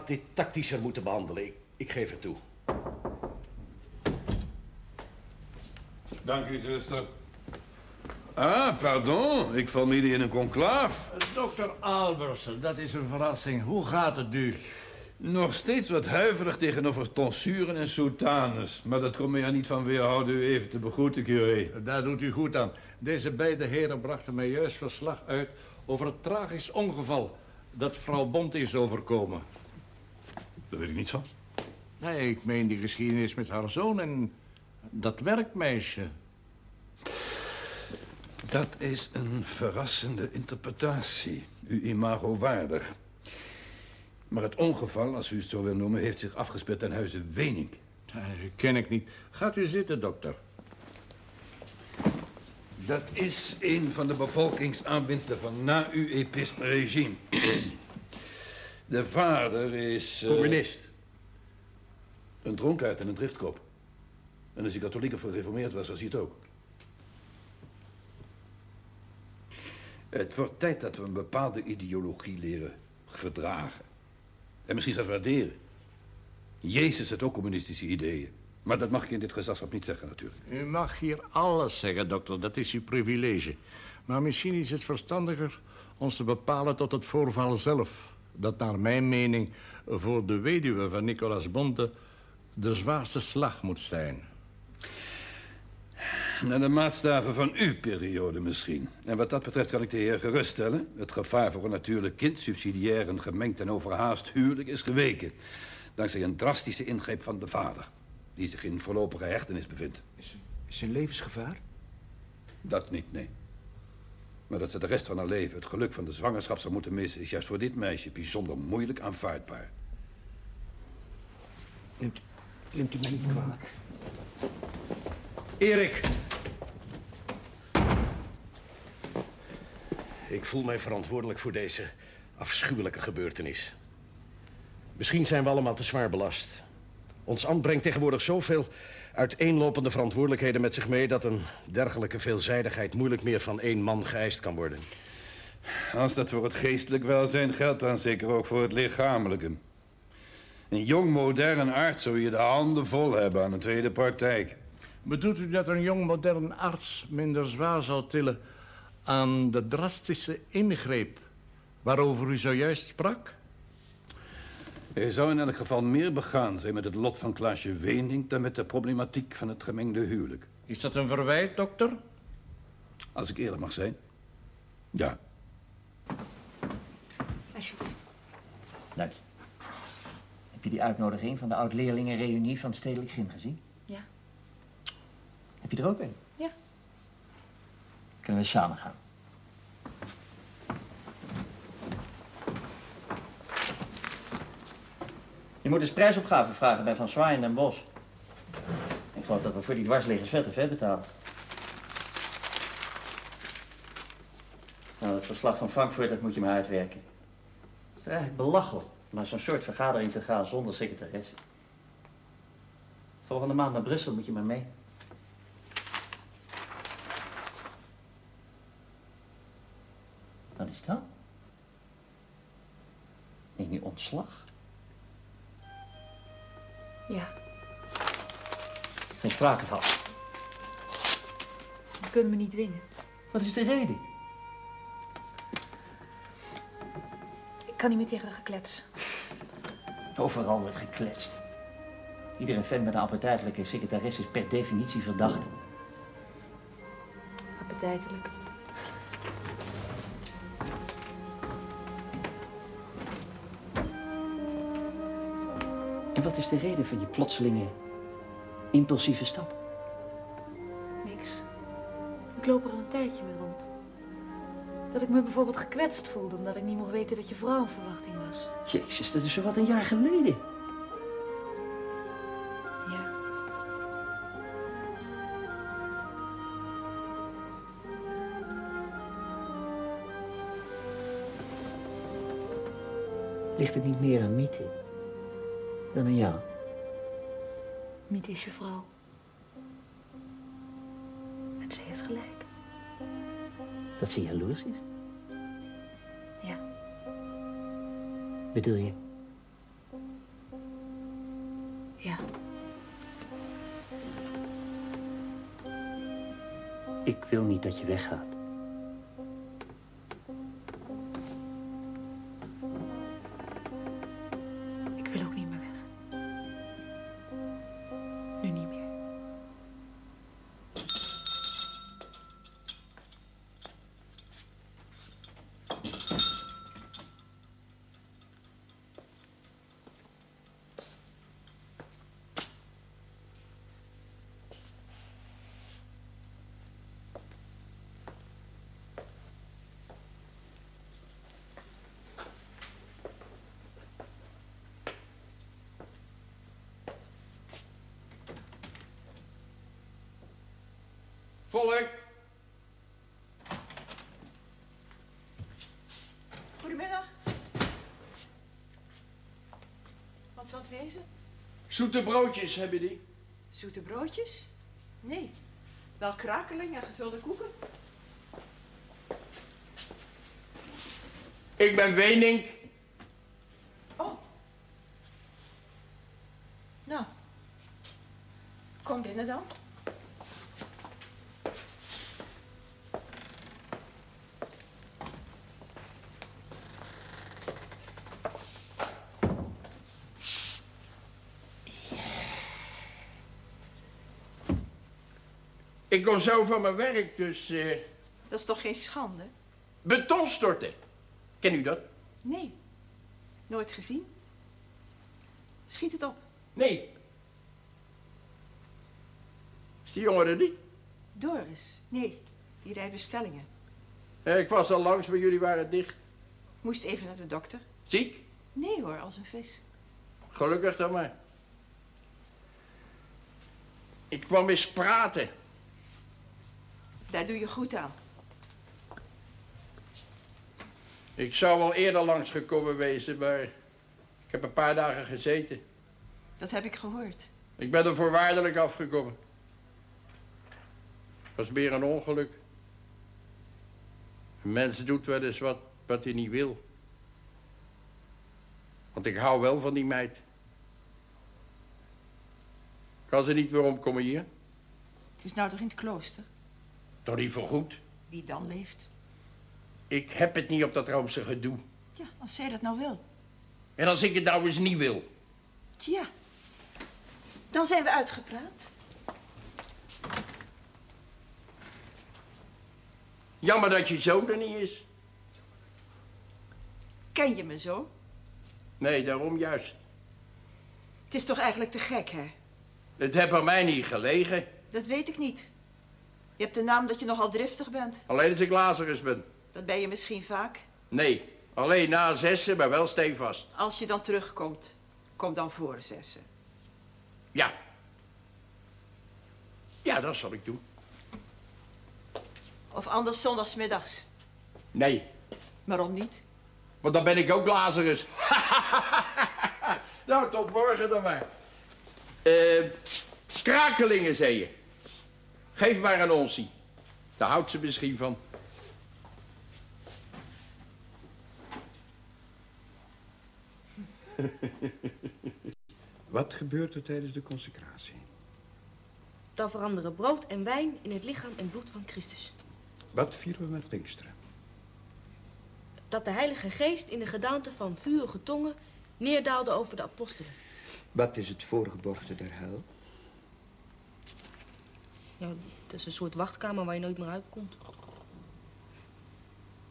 Dit tactischer moeten behandelen. Ik, ik geef het toe. Dank u, zuster. Ah, pardon. Ik val midden in een conclaaf. Dokter Albersen, dat is een verrassing. Hoe gaat het u? Nog steeds wat huiverig tegenover tonsuren en soutanes. Maar dat kon me ja niet van weerhouden u even te begroeten, curé. Daar doet u goed aan. Deze beide heren brachten mij juist verslag uit over het tragisch ongeval dat vrouw Bont is overkomen. Daar weet ik niets van. Nee, ik meen die geschiedenis met haar zoon en dat werkmeisje. Dat is een verrassende interpretatie. Uw imago waardig. Maar het ongeval, als u het zo wil noemen, heeft zich afgespeeld ten huize Wening. Dat ken ik niet. Gaat u zitten, dokter. Dat is een van de bevolkingsaanwinsten van na uw episme regime. De vader is... eh, Communist. Een dronkaard en een driftkop. En als hij katholiek of gereformeerd was, was hij het ook. Het wordt tijd dat we een bepaalde ideologie leren verdragen. En misschien zelfs waarderen. Jezus had ook communistische ideeën. Maar dat mag ik in dit gezelschap niet zeggen, natuurlijk. U mag hier alles zeggen, dokter. Dat is uw privilege. Maar misschien is het verstandiger ons te bepalen tot het voorval zelf. Dat naar mijn mening voor de weduwe van Nicolas Bonte de zwaarste slag moet zijn. Naar de maatstaven van uw periode misschien. En wat dat betreft kan ik de heer geruststellen... het gevaar voor een natuurlijk kind, subsidiair een gemengd en overhaast huwelijk, is geweken. Dankzij een drastische ingreep van de vader, die zich in voorlopige hechtenis bevindt. Is, is zijn levensgevaar? Dat niet, nee. Maar dat ze de rest van haar leven het geluk van de zwangerschap zou moeten missen... is juist voor dit meisje bijzonder moeilijk aanvaardbaar. Neemt, neemt u me niet kwalijk. Erik. Ik voel mij verantwoordelijk voor deze afschuwelijke gebeurtenis. Misschien zijn we allemaal te zwaar belast. Ons ambt brengt tegenwoordig zoveel uiteenlopende verantwoordelijkheden met zich mee... dat een dergelijke veelzijdigheid moeilijk meer van één man geëist kan worden. Als dat voor het geestelijk welzijn geldt, dan zeker ook voor het lichamelijke. Een jong, modern arts zou je de handen vol hebben aan een tweede praktijk. Bedoelt u dat een jong, modern arts minder zwaar zal tillen aan de drastische ingreep waarover u zojuist sprak? Hij zou in elk geval meer begaan zijn met het lot van Klaasje Wening... dan met de problematiek van het gemengde huwelijk. Is dat een verwijt, dokter? Als ik eerlijk mag zijn. Ja. Alsjeblieft. Dank je. Heb je die uitnodiging van de oud-leerlingenreunie van het Stedelijk Gym gezien? Ja. Heb je er ook een? Ja. Kunnen we samen gaan? Je moet eens prijsopgave vragen bij Van Zwaaien en Bos. Ik geloof dat we voor die dwarsliggers vet te vet betalen. Nou, dat verslag van Frankfurt, dat moet je maar uitwerken. Het is eigenlijk belachelijk om naar zo'n soort vergadering te gaan zonder secretaresse. Volgende maand naar Brussel moet je maar mee. Wat is dat? Neem je ontslag? Ja, Geen sprake van. je kunt me niet dwingen. Wat is de reden? Ik kan niet meer tegen de geklets. Overal wordt gekletst. Iedere vent met een appetijtelijke secretaresse is per definitie verdacht. Appetijtelijk. En wat is de reden van je plotselinge, impulsieve stap? Niks. Ik loop er al een tijdje mee rond. Dat ik me bijvoorbeeld gekwetst voelde omdat ik niet mocht weten dat je vrouw een verwachting was. Jezus, dat is zo wat een jaar geleden. Ja. Ligt het niet meer aan Miete dan aan jou? Miet is je vrouw. En ze heeft gelijk. Dat ze jaloers is? Ja. Bedoel je? Ja. Ik wil niet dat je weggaat. Volk! Goedemiddag. Wat zal het wezen? Zoete broodjes, heb je die? Zoete broodjes? Nee. Wel krakeling en gevulde koeken. Ik ben Wenink. Nou. Kom binnen dan. Ik kom zo van mijn werk, dus... eh, Dat is toch geen schande? beton storten. Ken u dat? Nee. Nooit gezien? Schiet het op. Nee. Is die jongen er niet? Doris. Nee, die rijdt bestellingen. Eh, ik was al langs, maar jullie waren dicht. Moest even naar de dokter. Ziek? Nee hoor, als een vis. Gelukkig dan maar. Ik kwam eens praten. Daar doe je goed aan. Ik zou wel eerder langsgekomen wezen, maar ik heb een paar dagen gezeten. Dat heb ik gehoord. Ik ben er voorwaardelijk afgekomen. Het was meer een ongeluk. Een mens doet wel eens wat, wat hij niet wil. Want ik hou wel van die meid. Kan ze niet weer omkomen hier? Het is nou toch in het klooster? Toch niet voor goed? Wie dan leeft? Ik heb het niet op dat Roomse gedoe. Ja, als zij dat nou wil. En als ik het nou eens niet wil? Tja, dan zijn we uitgepraat. Jammer dat je zoon er niet is. Ken je me zo? Nee, daarom juist. Het is toch eigenlijk te gek, hè? Het heb aan mij niet gelegen. Dat weet ik niet. Je hebt de naam dat je nogal driftig bent. Alleen als ik Lazarus ben. Dat ben je misschien vaak. Nee, alleen na zessen, maar wel stevast. Als je dan terugkomt, kom dan voor zessen. Ja. Ja, dat zal ik doen. Of anders zondagsmiddags. Nee, Waarom niet? want dan ben ik ook Lazarus. *laughs* nou, tot morgen dan maar. Eh, krakelingen, zei je. Geef maar een onsie. Daar houdt ze misschien van. Wat gebeurt er tijdens de consecratie? Dan veranderen brood en wijn in het lichaam en bloed van Christus. Wat vieren we met Pinksteren? Dat de Heilige Geest in de gedaante van vurige tongen neerdaalde over de apostelen. Wat is het voorgeborgte der hel? Ja, dat is een soort wachtkamer waar je nooit meer uitkomt.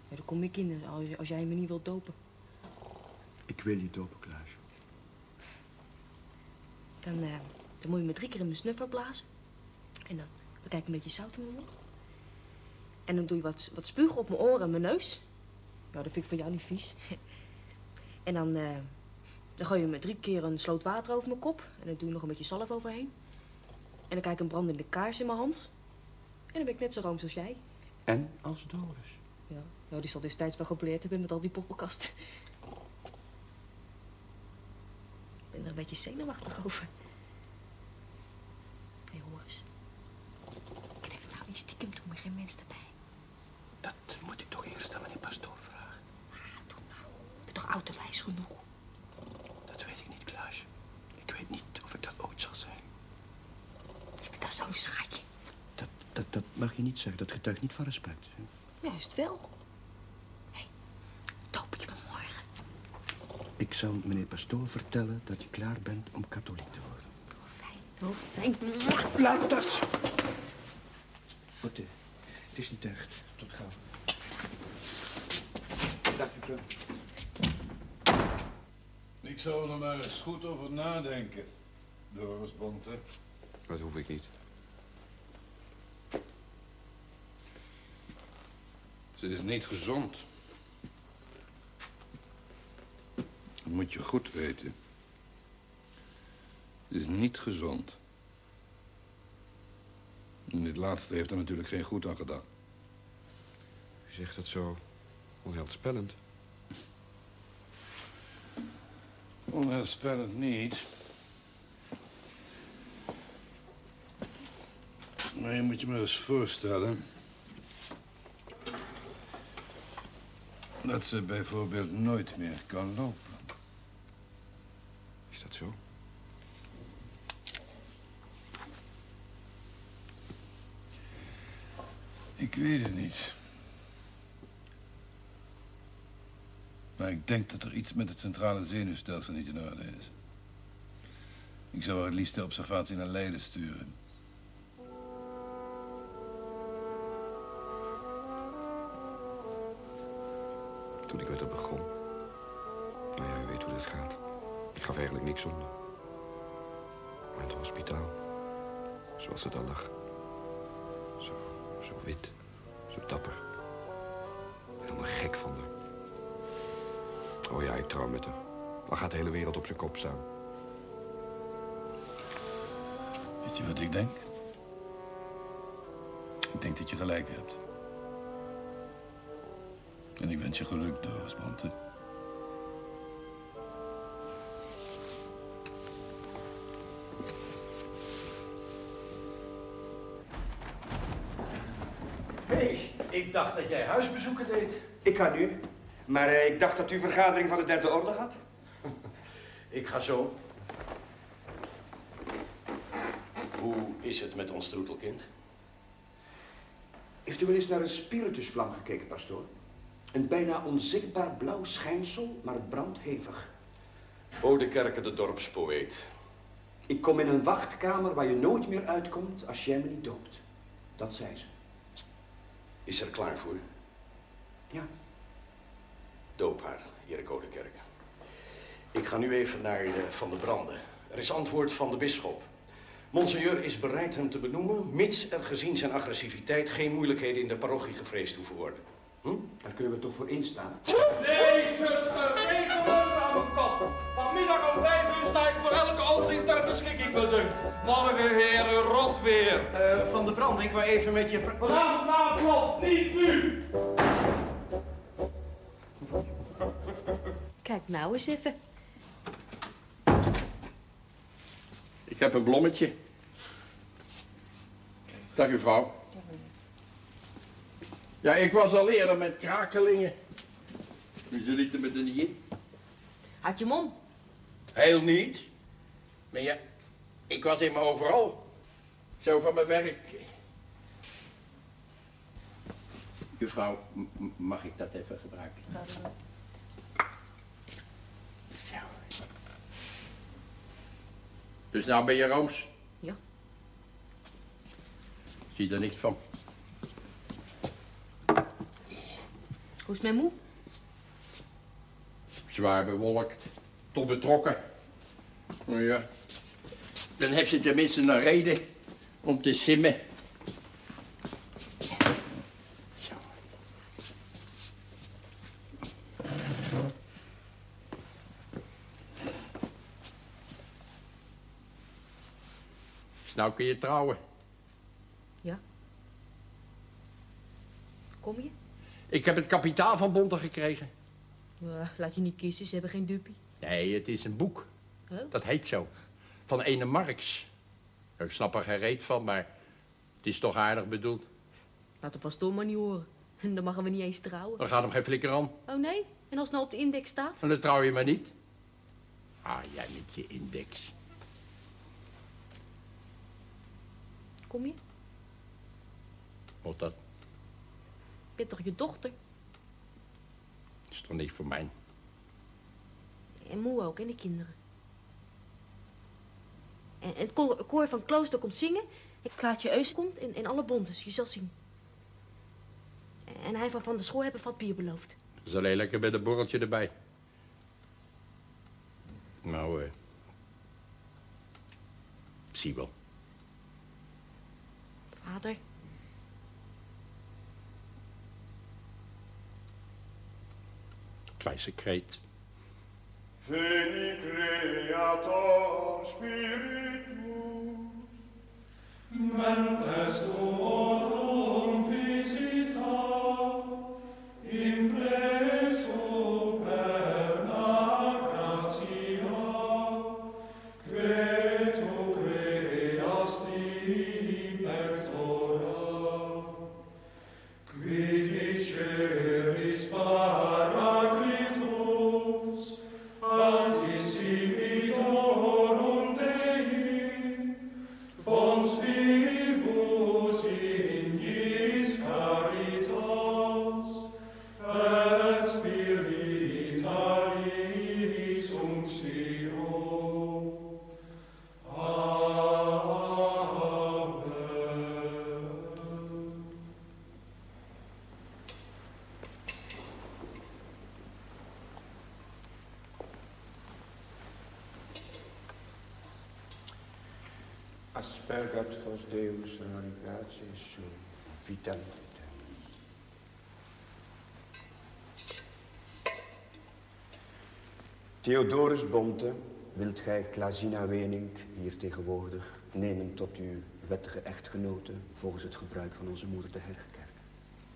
Ja, daar kom ik in als, als jij me niet wilt dopen. Ik wil je dopen, Klaasje. Dan, eh, dan moet je me drie keer in mijn snuffer blazen. En dan, dan kijk ik een beetje zout in mijn mond. En dan doe je wat, wat spuug op mijn oren en mijn neus. Nou, dat vind ik van jou niet vies. *laughs* en dan, eh, dan gooi je me drie keer een sloot water over mijn kop. En dan doe je nog een beetje zalf overheen. En dan kijk ik een brandende kaars in mijn hand. En dan ben ik net zo rooms als jij. En als Doris. Ja, nou, die zal destijds wel gepleerd hebben met al die poppenkasten. Ik ben er een beetje zenuwachtig over. Hé, hey, hoor eens. Ik even nou niet stiekem doen, maar geen mens erbij. Dat moet ik toch eerst aan meneer Pastoor vragen. Ik ben toch oud en wijs genoeg? Dat weet ik niet, Klaasje. Ik weet niet of ik dat ooit zal zijn. Dat is zo'n schatje. Dat, dat, dat mag je niet zeggen. Dat getuigt niet van respect. Juist wel. Hé, doop je me morgen. Ik zal meneer Pastoor vertellen dat je klaar bent om katholiek te worden. Oh, fijn. Laat dat! Wat, eh, het is niet erg. Tot gauw. Dag, mevrouw. Ik zou er maar eens goed over nadenken, Doris Bonte. Dat hoef ik niet. Ze is niet gezond. Dat moet je goed weten. Ze is niet gezond. En dit laatste heeft er natuurlijk geen goed aan gedaan. U zegt het zo onheilspellend. Onheilspellend niet. Maar je moet je maar eens voorstellen... dat ze bijvoorbeeld nooit meer kan lopen. Is dat zo? Ik weet het niet. Maar ik denk dat er iets met het centrale zenuwstelsel niet in orde is. Ik zou haar het liefst de observatie naar Leiden sturen. Toen ik met haar begon. Nou ja, u weet hoe dit gaat. Ik gaf eigenlijk niks onder. Maar in het hospitaal, zoals ze daar lag. Zo, zo wit, zo dapper. Helemaal gek van haar. Oh ja, ik trouw met haar. Dan gaat de hele wereld op zijn kop staan. Weet je wat ik denk? Ik denk dat je gelijk hebt. En ik wens je geluk, Doris Bonte. Hey, ik dacht dat jij huisbezoeken deed. Ik ga nu. Maar eh, ik dacht dat u vergadering van de derde orde had. *laughs* Ik ga zo. Hoe is het met ons troetelkind? Heeft u wel eens naar een spiritusvlam gekeken, pastoor? Een bijna onzichtbaar blauw schijnsel, maar het brandt hevig. Odekerke, de dorpspoëet. Ik kom in een wachtkamer waar je nooit meer uitkomt als jij me niet doopt. Dat zei ze. Is er klaar voor? Ja. Doop haar, Erik Odekerk. Ik ga nu even naar de Van de Branden. Er is antwoord van de bisschop. Monseigneur is bereid hem te benoemen, mits er gezien zijn agressiviteit geen moeilijkheden in de parochie gevreesd hoeven worden. Hm? Daar kunnen we toch voor instaan? Nee, zuster, geen geloof aan mijn kop. Vanmiddag om vijf uur sta ik voor elke onzin ter beschikking bedunkt. Morgen, heren, rot weer. Eh, van de brand, ik wil even met je... Vanavond na het lof, niet nu. Kijk nou eens even. Ik heb een blommetje. Dag, mevrouw. Ja, ik was al eerder met krakelingen. Maar ze lieten me er niet in. Had je mom? Heel niet. Maar ja, ik was immer overal. Zo van mijn werk. Juffrouw, mag ik dat even gebruiken? Zo. Dus nou ben je Rooms? Ja. Zie er niks van. Hoe is mijn moe? Zwaar bewolkt, toch betrokken. Nou ja, dan heeft ze tenminste een reden om te simmen. Zo. Nou kun je trouwen. Ja. Kom je? Ik heb het kapitaal van Bonte gekregen. Ja, laat je niet kiezen, ze hebben geen duppie. Nee, het is een boek. Huh? Dat heet zo. Van ene Marx. Ik snap er geen reet van, maar het is toch aardig bedoeld. Laat de pastoor maar niet horen. En *laughs* dan mogen we niet eens trouwen. Dan gaat hem geen flikker aan. Oh nee? En als het nou op de index staat? En dan trouw je maar niet. Ah, jij met je index. Kom je? Wat dat? Toch je dochter? is toch niet voor mij. En moe ook, en de kinderen. En, en het koor, van Klooster komt zingen. En Klaartje Eus komt en, en alle bontes, je zal zien. En hij van Van de School hebben vat bier beloofd. Dat is alleen lekker met een borreltje erbij. Nou, eh. zie wel. Vader, Twijs secreet. Veni creator spiritus, mentes tuorum Theodorus Bonte, wilt gij Klazina Wening hier tegenwoordig nemen tot uw wettige echtgenote volgens het gebruik van onze moeder de Heilige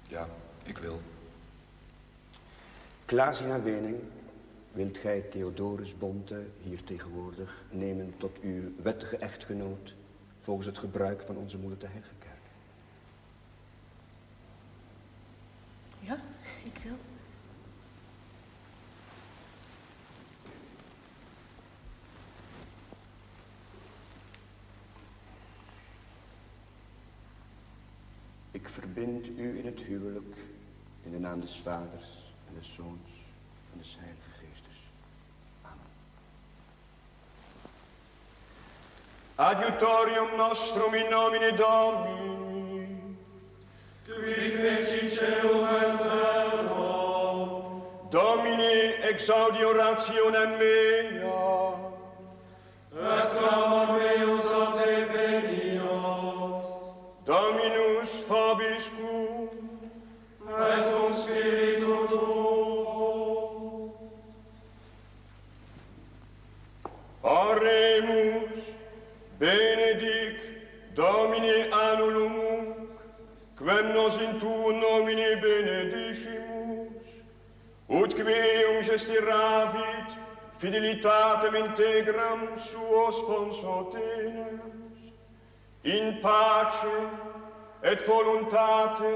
Ja, ik wil. Klazina Wening, wilt gij Theodorus Bonte hier tegenwoordig nemen tot uw wettige echtgenoot volgens het gebruik van onze moeder de Heilige Kerk? Ja, ik wil. Ik verbind u in het huwelijk in de naam des Vaders en des Zoons en des Heilige Geestes. Adiutorium nostrum in nomine Domini. Qui feci celum et terra. Domini exaudi orationem mea. nos in tuo nomine benedicimus, ut qui eum gestiravit fidelitatem integram suos ponsotenas, in pace et voluntate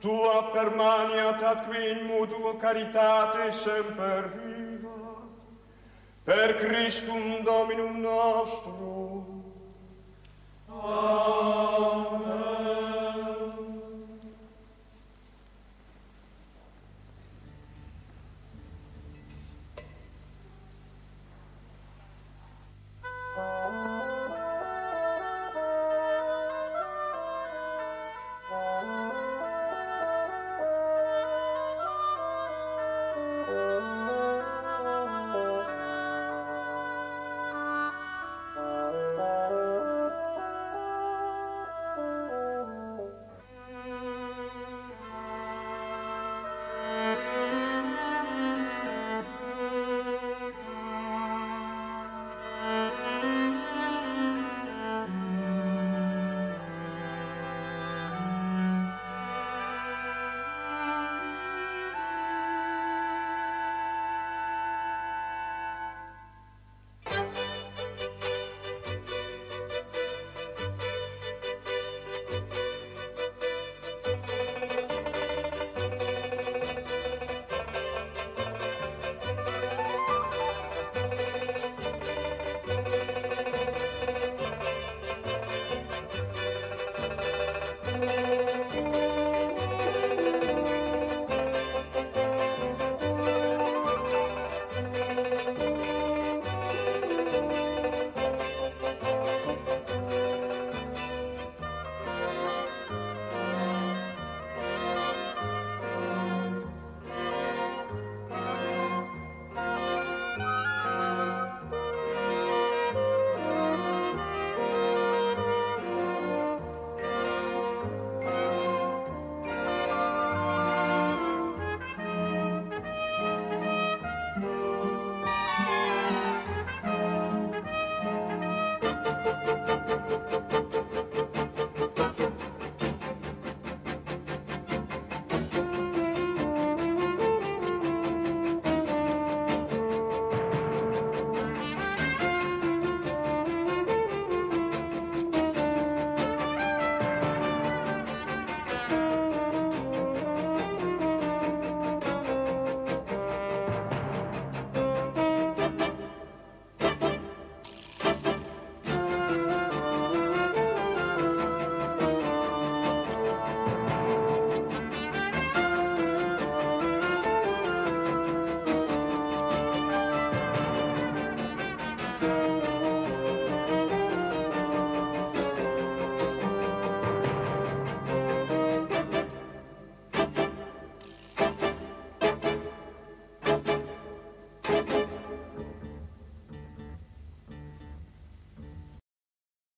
tua permaniat ad qui in mutuo caritate semper viva, per Christum Dominum nostrum. Amen.